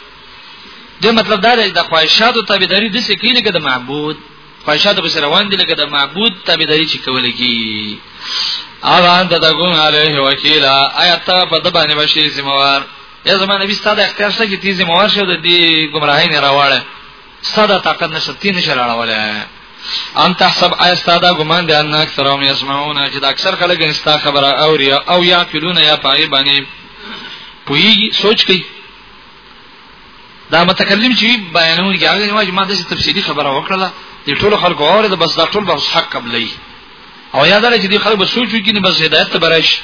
دې مطلب دا دی د خواهشاتو تابعداري د څه کې لګد معبود خواهشات به سره روان دي لکه د معبود تابعداري چې کول کی اغه انت تکون علیه وکیل آیات په د باندې بشي زموار یا زما نبی ستاد اختیار شته چې تیز موار شو د دې گمراهی نه راواله ستاد طاقت نشه تین نشه راواله ان تحسب استاد ګمان دي ان اکثرهم يسمعون چې د اکثر خلک انستا خبره او او یا کلون یا پای باندې پویږي سوچ کوي دا متکلم چې بیانونه کې هغه واجب ما د تفصیلی خبره وکړه د ټولو خلکو اوره د بس دا ټول به حق قبلې او یاد لرئ چې د خلکو سوچ وکړي نه بس هدایت برش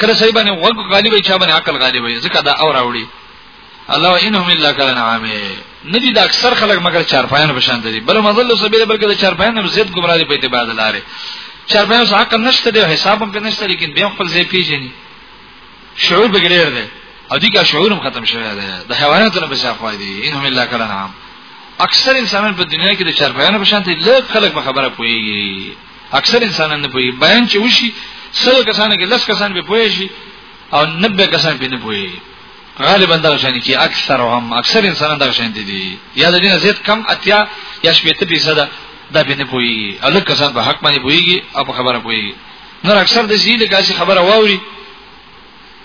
کله صحیح باندې وګ غالب وي چې باندې عقل غالب وي ځکه دا اور اوړي الله انهم الا کلن عامه ندی دا اکثر خلک مگر چارپایان په شان دي بل مزل سبیل بلکې د چارپایان هم زیات گمراه دي په اعتبار دلاره چارپایان څه عقل نشته دی حساب هم نشته لیکن بیا خپل ځای پیژني شعور به ګریر دی او دغه شعور هم ختم شوی دی د حیواناتو نه بشا خوای دی انهم الا کلن عام اکثر انسانان په دنیا کې د چرپیانو په شان دي لږ خلک په خبره پوهیږي اکثر انسانان نه پوهیږي بیان چې وشي سل کسان کې لس کسان به پوهیږي شي او 90 کسان به نه پوهیږي غالبا دا شان کې اکثر هم اکثر انسانان دا شان دي یا د دې زیات کم اتیا یا شپږ فیصد دا به نه پوهیږي الک کسان په حق باندې پوهیږي او په خبره پوهیږي نور اکثر د زیل کاسي خبره واوري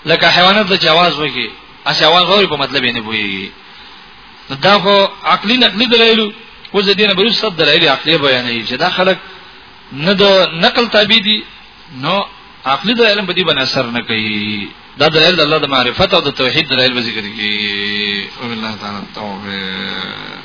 لکه حیوانات د جواز وږي اسی आवाज وری په مطلب یې نه بوي دا خو عقلی نقلی دلایل او زدينه بل څه دلایل عقلی بیانې چې دا خلک نه د نقل تابع دي نو عقلی دلایل په دې باندې اثر نه کوي دا دلایل د الله د معرفت او د توحید دلایل به ذکر کوي او الله تعالی توبه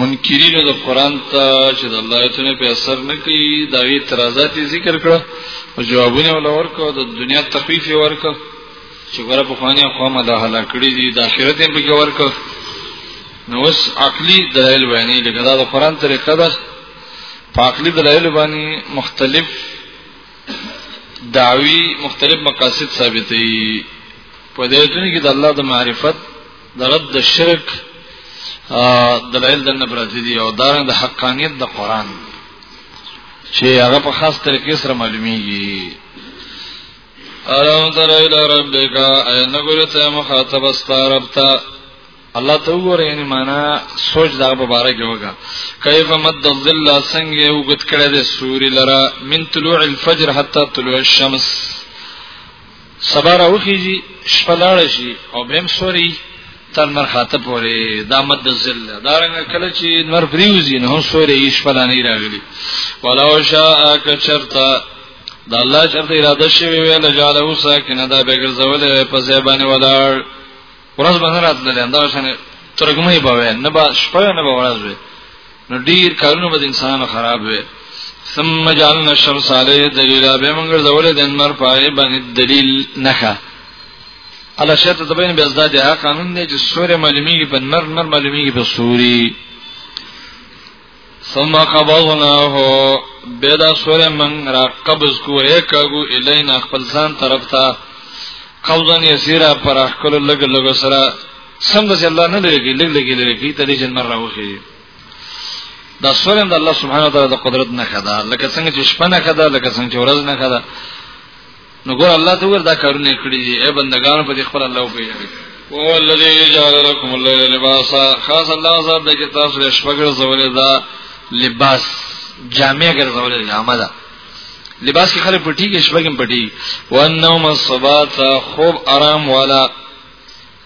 منکرین د قران ته چې د الله ایتونه په اثر نه کوي دا وی اعتراضات ذکر کړه او جوابونه ول ورکړه د دنیا تخفیف ورکړه چې ګره په خواني قوم د هلاک کړي دي د آخرت هم به ورکړه نو اوس عقلي دلایل باندې لکه دا د قران طریقه ده په عقلي دلایل باندې مختلف دعوی مختلف مقاصد ثابتې په دې ټول کې د الله د معرفت د رد د شرک دلایل د نبرتی دی او دارن د حقانیت د قران چې هغه په خاص طریقې سره معلومیږي ارام تر الى ربک اين ګورته مخاطب استربتا الله ته وګوره یعنی معنا سوچ دا په باره کې وکا کیف مد الظل څنګه یو غت کړه د سوري لرا من طلوع الفجر حتا طلوع الشمس سبا راوخیږي شپه لاړه شي او بیم سوري تر نور خاطه پورې دا مد ذل دا رنګ کله چې نور بریوزي نه هم سوري یې شپه لانی راغلي ولو شاء کچرتا دا الله چرته اراده شوی ویل جاله ساکنه دا بغیر زول په زبانه ولاړ ورځ باندې راتللې دا شنه ترګمې به وې نه با شپه نه به ورځ وې نو ډیر کارونه به انسانانو خراب وې ثم جعلنا الشمس عليه دليلا به موږ زولې د نور پای باندې دلیل نخا الله شته د بین بیزداد هغه قانون دی چې سورې معلومیږي په نر نر معلومیږي په سوري ثم قبضناه بيدا سور من را قبض کو اے کاغو الینا خپل ځان طرف ته قبضن یسیرا پر احکل لګ لګ سره سم د الله نه لري لګ لګ لري کی ته دې جن مر راوخی دا سور د الله سبحانه وتعالى د قدرت نه خدا لکه څنګه چې شپه نه خدا لکه څنګه چې ورځ نه خدا نو ګور الله ته وردا کارونه کړی دی اے بندگانو په دې خپل الله وبېږي او الذي جعل لكم الليل لباسا خاص الله صاحب د کتاب سره شپږر زولې دا لباس جامع ګرځولې جامه ده لباس کې خلک پټي کې شپږم پټي والنوم الصبات خوب آرام والا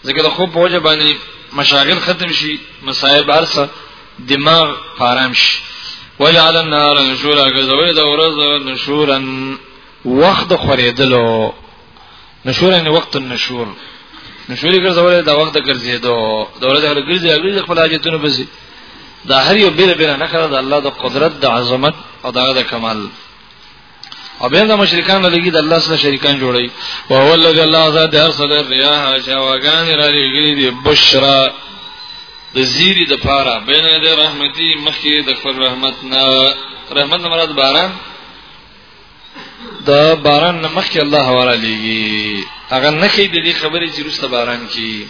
ځکه د خوب په وجه باندې مشاغل ختم شي مصائب ارسه دماغ فارم شي وجعل النهار نشورا غزوې د ورځ نشورا وخت د خورېدلو نشور یعنی وخت النشور نشور ګرځول دا وخت ګرځېدو د ورځې هر ګرځي هغه خپل حاجتونه بزي دا هر یو بیره بیره نه خره د الله د قدرت د عظمت او دغه د کمال او بیا د مشرکان لګي د الله سره شریکان جوړي او هو الذي الله ذات هر څه د ریا شواګان را لګي دي بشرا د زیری د پاره بین د رحمتي مخکې د خپل رحمت نه رحمت مراد باران د باران نه مخکې الله هوا را لېږي هغه نښې د دې خبرې چې وروسته باران کېږي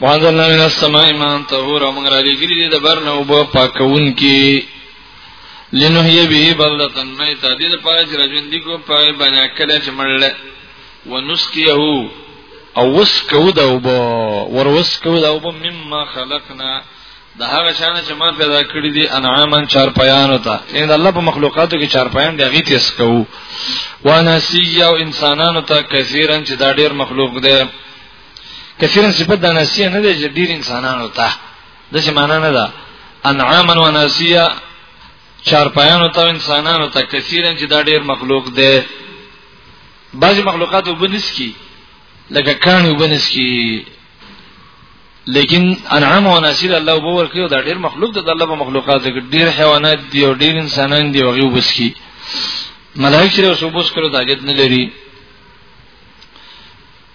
وانزلنا من السماء ماء طهورا موږ را لېږلي دي د بر نه اوبه پاکوونکي لنحيي به بلدة ميتة دې لپاره چې راژوندي کو پای باندې کله چې مړل ونسقيه او وسکو دا اوبه ور وسکو دا اوبه مما خلقنا د هغه شان چې ما پیدا کړی دي انعامن چار پیان وتا ان الله په مخلوقاتو کې چار پیان دی غي تیس کو وانا سی او انسانانو ته کثیرن چې دا ډیر مخلوق دی کثیرن صفت د نسی نه دی چې ډیر انسانانو ته د څه معنا نه ده انعامن وانا سی چار پیان وتا انسانانو ته کثیرن چې دا ډیر مخلوق دی بعضی مخلوقات وبنس کی لکه کانی وبنس کی لیکن انعام او نصیر الله وو ورکړي دا ډیر مخلوق د الله په مخلوقات کې ډیر حیوانات دي او ډیر انسانان دي او غو بسکی ملائکه سره اوس بوس کړو داجت نه لري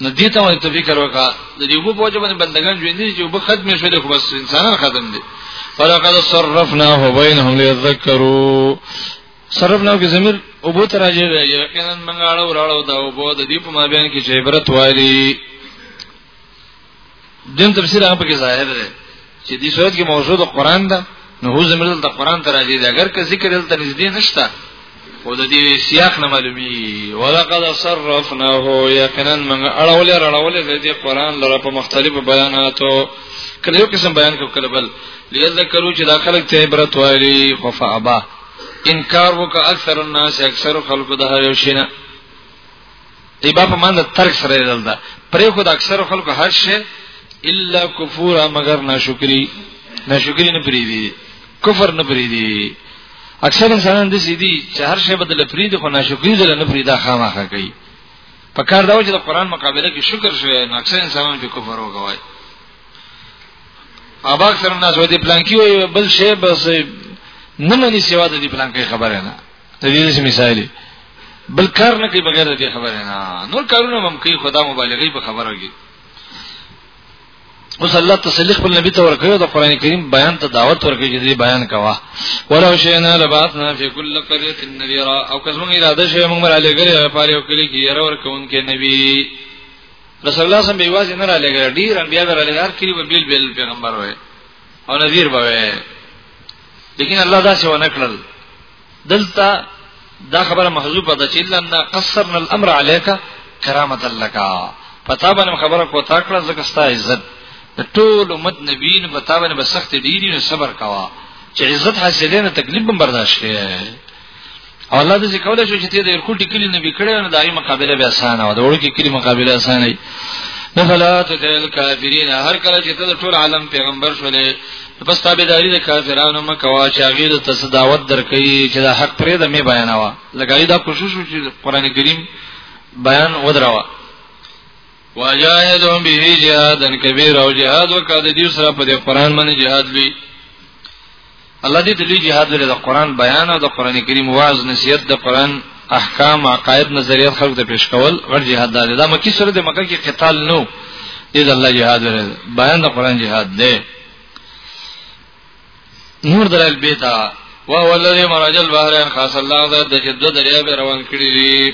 نو دې ته وایي ته فکر وکړه د دې وو په ځبن بندگان ژوند دي چې وب ختم شول خو بس انسانان ختم دي فلقد صرفناه بينهم ليذكروا صرف نو کې زمير او بو تراجه دی یقینا منګه اړو راړو دا او بو د دې په مابین کې چې عبرت وایي دیم تفسیر هغه کې ظاهر دی چې دې صورت کې موضوع د قران ده نو هو زمير د قران تراجه دی اگر که ذکر دلته نږدې نشته خو د دې سیاق نه معلومي ولقد صرفناه یقینا من اړولې اړولې د دې قران لره په مختلفو بیاناتو کله یو قسم بیان کو کله بل لذکرو چې داخله ته عبرت وایي خو فابا انکار وک اکثر الناس اکثر خلق د هر یو شینه ایبا په مند ترک سره دلته پرې خو د اکثر خلق هر شی الا کفورا مگر ناشکری ناشکری نه پری دي کفر نه پری دي اکثر انسانان د سیدی چې هر شی بدل پری دي خو ناشکری دل نه پری دا خامخا کوي په کار دا و چې د قران مقابله کې شکر شوی نو اکثر انسانان په کفر وګوي ابا سره نه سو دي پلان کې بل شی بس نه مني سیوا د دې پلان کې خبره نه ته دې مثال بل کار نه کوي بغیر د خبره نه نور کارونه هم کوي خدا مبالغه په خبره کې اوس الله تسلی خپل نبی ته ورکړو د قران کریم بیان ته دعوت ورکړي چې دې بیان کوا ولو شئنا لبعثنا فی کل قريه نذیرا او کله موږ اراده شوه موږ را لګره په یو کلی کې یره ورکون کې نبی رسول الله صلی الله علیه وسلم نه را لګل ډیر انبیا را لګار کړي به بیل بیل پیغمبر وای او نذیر به وای لیکن الله دا څه ونه کړل دلته دا خبره محذوبه ده چې لن قصرنا الامر عليك کرامت لك پتا باندې خبره کو تا کړه زکه ستا عزت ټول امت نبی نو پتا باندې بسخت ډیری نو صبر کوا چې عزت حاصلې نه تکلیف هم برداشت کړي او الله دې کولای شو چې ته د ارکوټ کلی نبی کړي نو دایي مقابله به اسانه و د وړوکی کلی مقابله اسانه وي نفلات تل کافرین هر کله چې ته ټول عالم پیغمبر شولې بس تابعداري د کافرانو مکوا چې هغه د تصداوت درکې چې د حق پرې د می بیانوا لګای دا کوشش وکړي قران کریم بیان ودراوه واجاهدهم به جهادا کبیر او جهاد وکړه د دې سره په قران باندې جهاد لوي الله دې د لوی جهاد لپاره د قران بیان او د قران کریم واعظ نصیحت د قران احکام عقاید نظریات خلق ته پیش کول غړ جهاد دی دا مکی سره د مکه کې قتال نو دې د الله جهاد لري بیان د قران جهاد دی نور درل بیتا وا ولذي مرجل بحرین خاص الله ذات د جدو دریا به روان کړی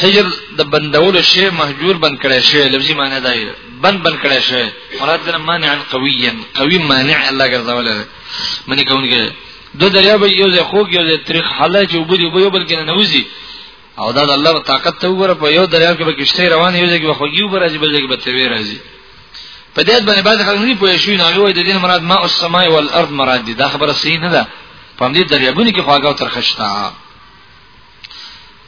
حجر د بندولو شی مهجور بند کړی شی لفظي معنی دا دی بند بند کړی شی مراد دې معنی عن قویا قوی مانع الله ګرځول منی کوونکی دو دریا به یو ځای خوګ یو ځای تاریخ حاله چې وبدي وبو بل کې نه نوځي او دا د الله طاقت ته وګوره په یو دریا کې به کشته روان یو ځای کې به خوګي وبراځي بل ځای کې به توی راځي په دې باندې بعد خلک نه پوه شي نه وي د دې مراد ما او السماء والارض مراد دي دا خبره صحیح نه ده په دې دریابونو کې خواګاو ترخشتا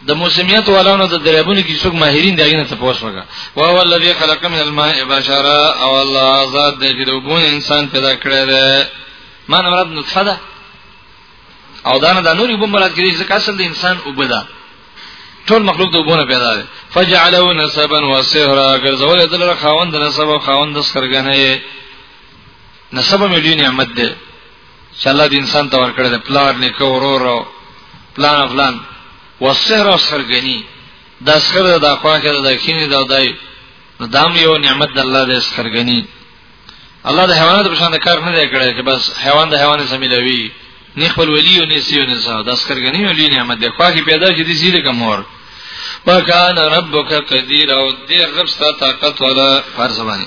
د موسمیت والانو د دریابونو کې څوک ماهرین دی غینه ته پوښ وکړه او هو الذی خلق من الماء بشرا او الله ذات دې چې د وګون انسان پیدا کړی دی ما نه مراد نطفه ده او دا نه د نور وګون مراد کړي ځکه اصل د انسان وګدا ټول مخلوق د وګونه پیدا دی فجعله نسبا وسهرا ګرځول دې له خاوند نسب او خاوند سرګنه نسب مې دې نعمت ده چې الله دې انسان ته ورکړی د پلار نیکه ورور او پلان افلان وسهر او سرګنی د اسخر د اخوا کې د کینې دا دای نو دام یو نعمت د الله دې سرګنی الله د حیواناتو په شان کار نه دی کړی چې بس حیوان د حیوان سره ملوي نه خپل ولی او نه سیو نه زاو د اسکرګنی ولی نعمت دی خو کی پیدا چې دې سیده کمور وکانه ربک قدیر او دې رب ست طاقت ولا فرض باندې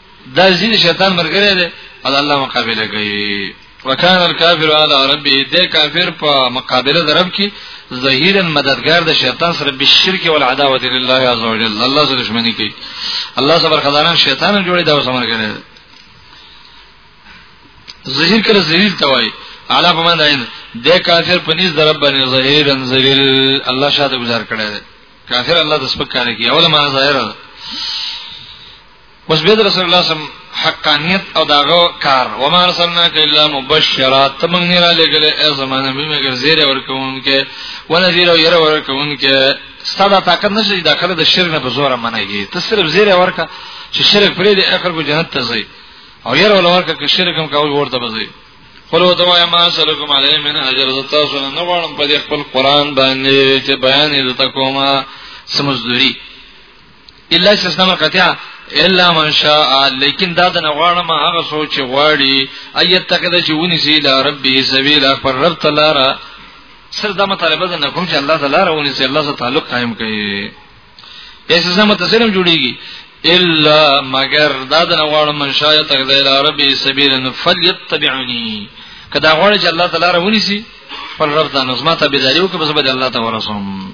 دا ځینې شیطان مرګره دی او الله مقابله کوي وکان الکافر علی ربه دې کافر په مقابله درب کې ظهیرا مددگار د شیطان سره به شرک او العداوه لله عز وجل الله سره دښمنی کوي الله صبر خدانان شیطان جوړي دا وسمر کوي ظهیر کله ذلیل توای علی په معنی ده د کافر په نس درب باندې ظهیرا ذلیل الله شاته گزار کړی کافر الله د سپک کار کوي اوله معنی ظاهره اوس به رسول الله صم حقانیت او داغه کار و ما رسولنا الا مبشرا تمنګ نه را لګل ای زمانه به مګر زیره ورکون کې ولا زیره یره ورکون کې ستاده طاقت نشي داخله د شرک نه په زور منایږي ته صرف زیره ورکا چې شرک پرې د اخر کو جنت ته ځي او یره ول ورکا چې شرک هم کاوي ورته بځي قلو ته وایم اسلکم علی من اجر تاسو نه غواړم په خپل قران باندې چې بیان یې د تکوما سمزدوري الا سستمر قطعا الا من شاء لیکن دا د نغواړم هغه سوچ غواړي ایت تکد چې ونی سي لا ربي سبیل پر رب تعالی سر دا مطالبه ده نه کوم چې الله تعالی راونی سي الله سره تعلق قائم کړي ایسه زمو تسلیم جوړیږي الا مگر دا د نغواړم من شاء تکد لا ربي سبیل فلیتبعنی کدا غواړي چې الله تعالی راونی سي پر رب تعالی نظمه ته بيداریو کې بس به الله تعالی ورسوم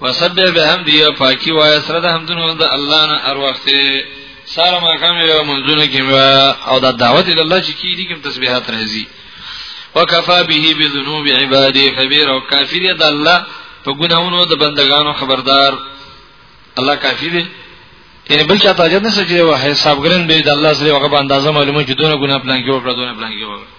وسبح بحمدی او پاکی وای سره د حمدونو د الله نه هر وخت سره ما کوم یو منځونه کې او د دعوت د الله چې کیږي کوم تسبیحات راځي وکفا به بذنوب عباده خبير او کافر د الله په ګناونو د بندگانو خبردار الله کافی دی یعنی بل چاته اجازه نشته چې حسابګرن به د الله سره هغه په اندازه معلومه چې دونه ګناه پلان کې وکړه دونه پلان کې وکړه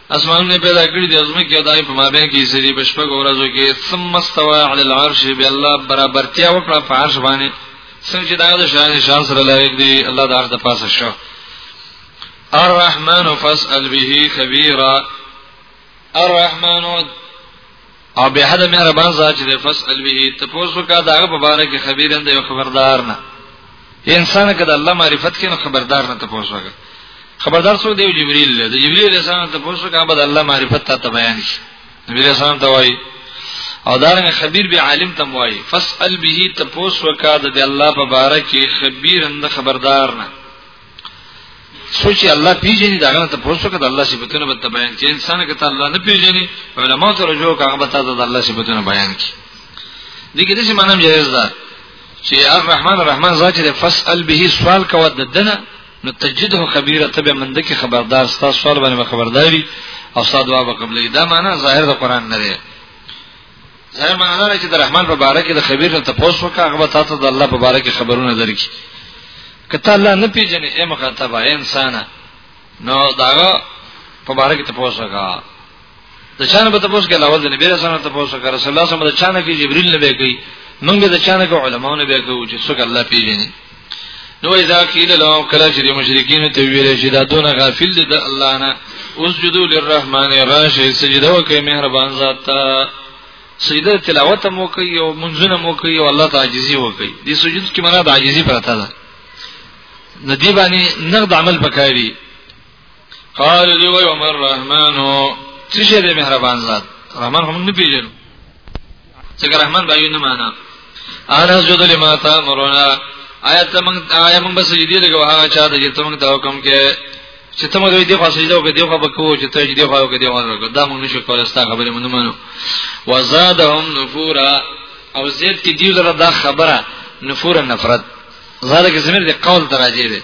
اسمانونه پیدا کړی د ازمکه او دای په مابین کې سری په شپږ ورځو کې ثم استوى على العرش به الله برابرتیا وکړه په عرش باندې څنګه چې دا د شان شان سره لایق دی الله د عرش د پاسه شو الرحمن فاسأل به خبيرا الرحمن او به حد مهربان ذات دې فسأل به تاسو کا داغه په باره کې خبيرن دی خبردار نه انسان کده الله معرفت کې خبردار نه تاسو کا خبردار سو دی جبريل له جبريل علیہ السلام ته پوښتنه کوي بعد الله معرفت ته بیان شي نبی علیہ السلام ته وایي او دارنګ خبير به عالم ته وایي فسأل به تاسو کا د الله په باره کې خبيرن خبردار نه سوچي الله پیژني دا غنه ته پوسو کده الله صفاتونه به بیان کړي انسان کته الله نه پیژني علماء ته رجوع هغه به تاسو د الله صفاتونه بیان کړي دغه دې معنی جایز ده چې الرحمن الرحمن ذات دې فسأل به سوال کوو د دنه نو تجده خبيره تبع منده کې خبردار ستا سوال باندې خبرداري او ستا دعا به قبلې دا معنی ظاهر د قران نه ده زه معنا نه چې د رحمان په باره کې د خبير نه تاسو وکړه هغه تاسو د الله په باره کې خبرونه درکې کته الله نه پیژنې اے مخاطب اے انسان نو داغه په باره کې تاسو وکړه د چانه په تاسو کې لاول د نبی رسول الله تاسو وکړه رسول الله صلی الله علیه وسلم د چانه کې جبريل نه به کوي موږ د چانه کې علماونه به کوو چې څوک الله پیژني نو اذا قيل لهم کلا چې مشرکین ته ویل شي دا دون غافل دي د الله نه اسجدوا للرحمن راشي سجده وکي مهربان ذات ته سجده تلاوت مو کوي او منځونه مو کوي او الله تعجزي وکي دي سجود کې مراد عاجزي پرته ده ندی باندې نقد عمل پکاري قال دی وی عمر الرحمن څه شه دی مهربان ذات رحمان هم نه پیژنو څنګه رحمان به یو نه معنا انا سجد لما تامرنا آیت من آیت من بس سجدی لګو هغه چا ته چې تم ته حکم کې چې تم دوی دی خاصه دی او کې دی خو بکو چې ته دی خو کې دی ورکو دا موږ نشو کولای ستا خبره مونږ منو وزادهم نفورا او زید کې دی زره دا خبره نفور نفرت ذالک زمیر دی قول دراجه دی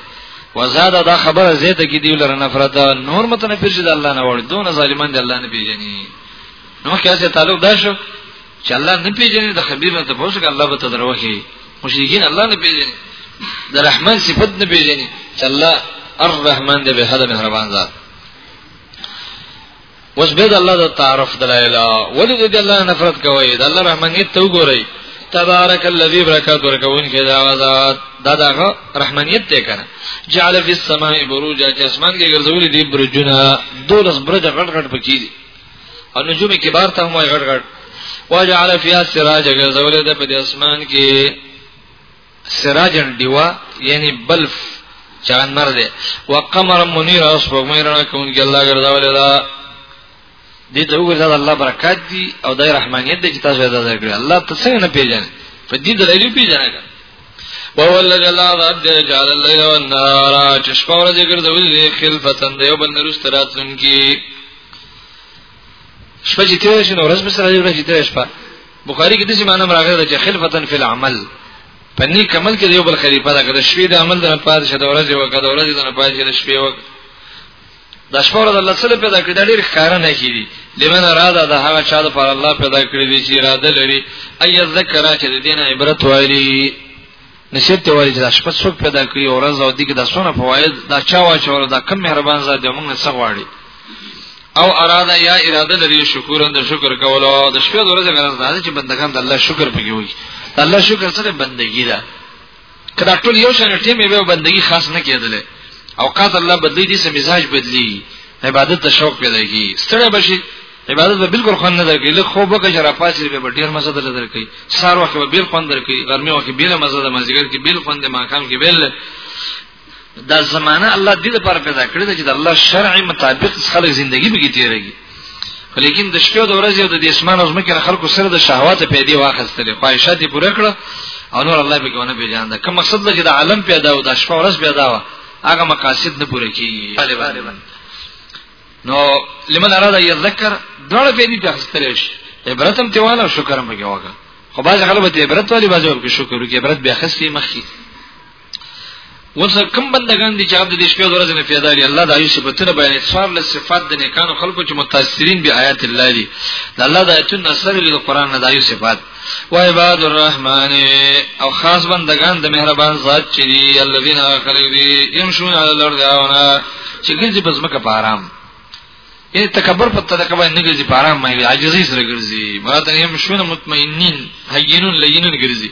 وزاد دا خبره زیته کی دی لره نفرت نور متنه پیژې د الله نه وړي دون ظالمان دی الله نه پیژني نو که څه تعلق دا شو چې الله نه پیژني د خبیر نه ته پوښتنه الله به ته دروخي مشرکین الله نه پیژني د رحمان صفت نه پیژني چې الله الرحمن دی به حد مهربان ذات اوس به د الله د تعارف دلایل ولې د الله نفرت کوي د الله رحمانیت ته وګورئ تبارک الذی برکات ورکون کې دا آزاد دا دغه رحمانیت ته کنه جعل فی السماء بروج چې اسمان کې ګرځولې دي برجونه دولس برج غټ غټ پکې دي او نجوم کبار ته هم غټ غټ وجعل فی السراج ګرځولې ده په اسمان کې سراجن دیوا یعنی بلف چا نر دی وقمر منیر اوس په مېرنه کوم کې الله ګرځاولې دا دې ته وګورئ الله برکات دی او د رحمانیت دې چې تاسو ادا کړی الله ته څنګه نه پیژنې په دې دلایل پیژنې وهو الذي الله رب جعل الليل والنهار چشپور ذکر ذوی خلفتن دیو بند رست راتن کی شپه چې تیر شي نو ورځ به سره ورځ چې تیر شپه بخاری کې د څه معنی راغلی ده چې خلفتن فی العمل په نیک عمل کې یو بل خلیفہ دا کړه شپې د عمل د پاد شه د ورځې وکړه د ورځې د پاد شه د شپې وکړه د شپې ورځ الله سره پیدا کړی دا ډېر ښکار نه کیږي لمن اراده دا هغه چا د پر الله پیدا کړی دی چې اراده لري اي ذکر چې د دین عبرت وایي نشیر ته وایي چې دا شپه څوک پیدا کوي او ورځ او دي کې دا سونه فواید دا چا واچول دا کم مهربان ذات دی موږ څه غواړي او اراده یا اراده لري شکر اند شکر کولو د شپې د ورځې غرض دا چې بندگان د الله شکر پکې وي د الله شکر سره بندگی ده کله ټول یو شان ټیم به بندگی خاص نه کېدله اوقات الله بدلی دي سم مزاج بدلی عبادت ته شوق پیدا کی ستړی بشي عبادت به بالکل خوند نه درکې لکه خوب وکړه چې را پاسې به ډیر مزه دل درکې سار وخت به بل خوند درکې ګرمي وخت بل مزه ده مزګر کې بل خوند ما کام کې بل دا زمانہ الله دې لپاره پیدا کړی چې د الله شرع مطابق خلک ژوندۍ به تیرېږي لیکن د شپې د ورځې او د اسمان او زمکه خلکو سره د شهوات پیدا واخستلې خواهشات یې پوره کړه او نور الله به ګونه پیژاند کوم مقصد لږه د عالم پیدا او د شپه ورځ پیدا وا هغه مقاصد نه پوره کیږي نو لمن اراد یذکر دواړه په دې په خستلې شي عبرت هم تیواله شکر هم بګه وکړه خو باز غلبه دې عبرت والی باز ورکه شکر وکړي عبرت بیا خستې مخکي وس کم بندگان دي چې عبد دې شپه ورځ نه پیدا لري الله د ایو صفاتونه بیان څوار له صفات د نیکانو خلکو چې متاثرین به آیات الله دي د الله د آیتونو اثر له قران نه د ایو صفات و عباد الرحمن او خاص بندگان د مهربان ذات چې دی الذين خلق دي يمشون على الارض عونا چې ګرځي بس مکه پارام یعنی تکبر په تکبر نه ګرځي پارام مې عاجزي سره ګرځي مراد نه يمشون مطمئنين هينون لينون ګرځي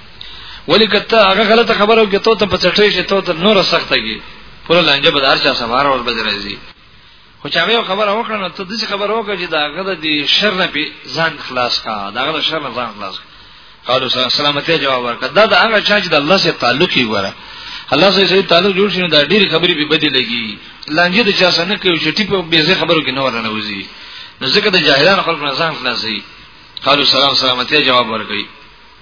ولی کته هغه غلطه خبره وکړه ته ته په چټي شي ته ته نور سخته کی پر لانجه به درچا سمار ور به راځي خو چا یو خبره وکړه نو ته دې خبره وکړه چې دا غد دي شر نه پی ځان خلاص کا دا غد شر نه ځان خلاص قالو سلامتی جواب ورکړه دا د هغه چا چې د الله سره تعلق یې وره الله سره سره تعلق جوړ شي دا ډېری خبرې به بدې لګي لانجه د چا سره نه کوي چې ټیپ به زه خبرو کې نه ورنه وځي نو ځکه د جاهلان خلکو نه ځان خلاصي قالو سلام سلامتی جواب ورکړي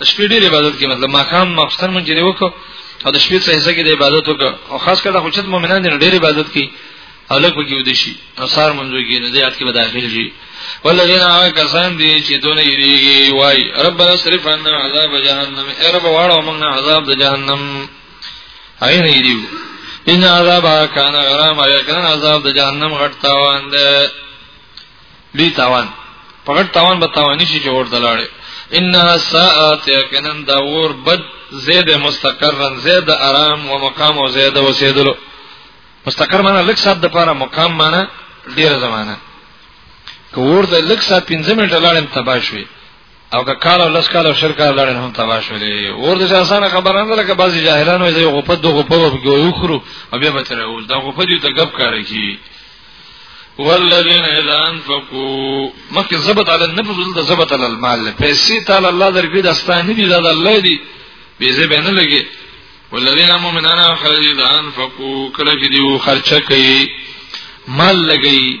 د شپې ډېر عبادت کې مطلب ما خام مخسر مونږ یې وکړو او د شپې څه حصہ کې د عبادت وکړو او خاص کر د خوشت مؤمنان دې ډېر عبادت کوي او لږ پکې ودی شي او سار مونږ کې نه زیات کې به داخل شي ولذین هغه کسان دي چې دونه یریږي وای ربنا صرف عنا عذاب جهنم ای رب واړو موږ نه عذاب د جهنم هغه نه یریو ان عذاب کان غرام یقینا عذاب د جهنم غټ تاوان ده لوی تاوان په غټ تاوان به تاوانی شي چې ورته لاړې انها ساعت یقینا دا ور بد زید مستقرن زید آرام و مقام او زید وسیدلو مستقر معنی لک سات د پاره مقام معنی ډیره زمانہ که ورته لک سات 15 منټه لاړم تبا شوي او که کال او لس کال او شل کال لړن هم تبا شولې اور د اسانه خبره نه لکه بعضی جاهلان وایي یو غپد دوه غپد وګورو خرو او بیا به تر اول دا غپد یو ته غب کار کی والذین اذا انفقوا مکه زبط علی النفس ولته زبط علی المال پیسې تعالی الله درکې داستانه دي دا الله دی به زه به نه لګي والذین مؤمنان خرجوا انفقوا کله چې دی خرچه کوي مال لګي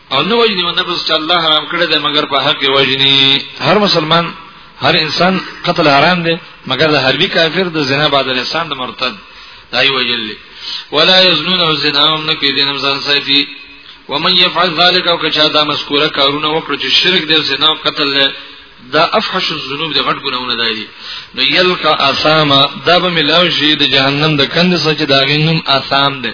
او نو وجنی باندې بس چې الله حرام کړی دی مګر په حق وجنی هر مسلمان هر انسان قتل حرام دی مګر د حربي کافر د زنا بعد انسان د مرتد دای وجل ولا یزنون او زنا هم نه کوي دینم ځان ساتي ومن يفعل ذلك او کچا دا مذکوره کارونه وکړي چې شرک دی زنا او قتل له دا افحش الذنوب د غټ ګناونه دی نو یلقا اساما دا به ملاو شي د جهنم د کند سچ دا غنم اسام دی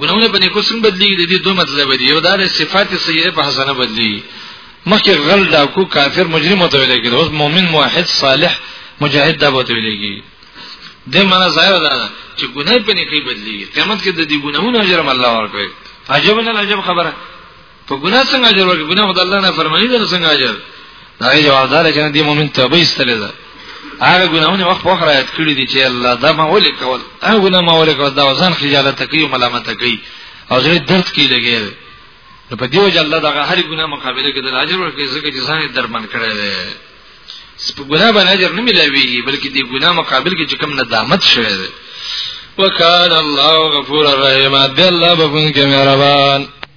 ګناونه په نیکو څنګه بدلی د دې دوه مطلب دی یو دا د صفات سیئه په حسنه بدلی مخکې غل دا کو کافر مجرم وته ویل کېږي اوس مؤمن موحد صالح مجاهد دا وته ویل کېږي د معنا ظاهر دا چې ګناه په نیکي بدلی قیامت کې د دې ګناونو اجر الله ورکوي عجب نه عجب خبره په ګناه څنګه اجر ورکړي ګناه خدای الله نه فرمایي دا څنګه اجر دا یې جواب دار چې دې مؤمن توبه ایستلې ده هغه ګناونه وخت په خره یاد کړی دي چې الله دا ما ولې کول هغه ګناه ما ولې کول دا وزن خجالت کوي او ملامت کوي او زه درد کې لګي نو په دیو چې الله دا هر ګناه مقابله کې د اجر ورکړي ځکه چې ځان درمن کړی دی سپ ګناه باندې اجر نه ملويږي بلکې دې ګناه مقابل کې چې کوم ندامت شوی دی وکال الله غفور الرحیم دی الله بخون کې مهربان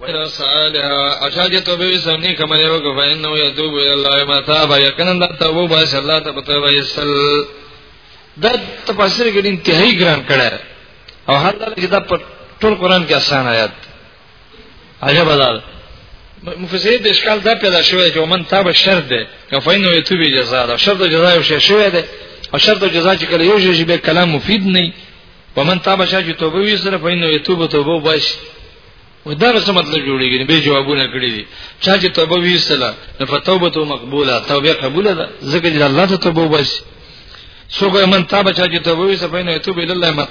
وإذا صالحا أشاجة توبه سمني كما يوقف فإنه يتوب إلى الله ما تاب يقنا دا توبه باس الله ته توبه يسل دا تفسیر کې انتهایی ګران کړه او هر دا چې دا په ټول قران کې آسان آیات عجب ده مفسرین د اشکال دا پیدا شوی چې ومن تاب شرط ده کفینو یتوب جزاء ده شرط جزاء یو شی شوی ده او شرط جزاء چې کله یو شی به کلام مفید نه ومن تاب شا چې توبه وی سره فینو یتوب توبه باش و دا څه مطلب جوړیږي به جوابونه کړی دي چا چې توبه وی سره نو فتوبته مقبوله توبه قبوله ده ځکه چې الله ته توبه باش سو کومن تاب شا چې توبه وی سره فینو یتوب الی الله مت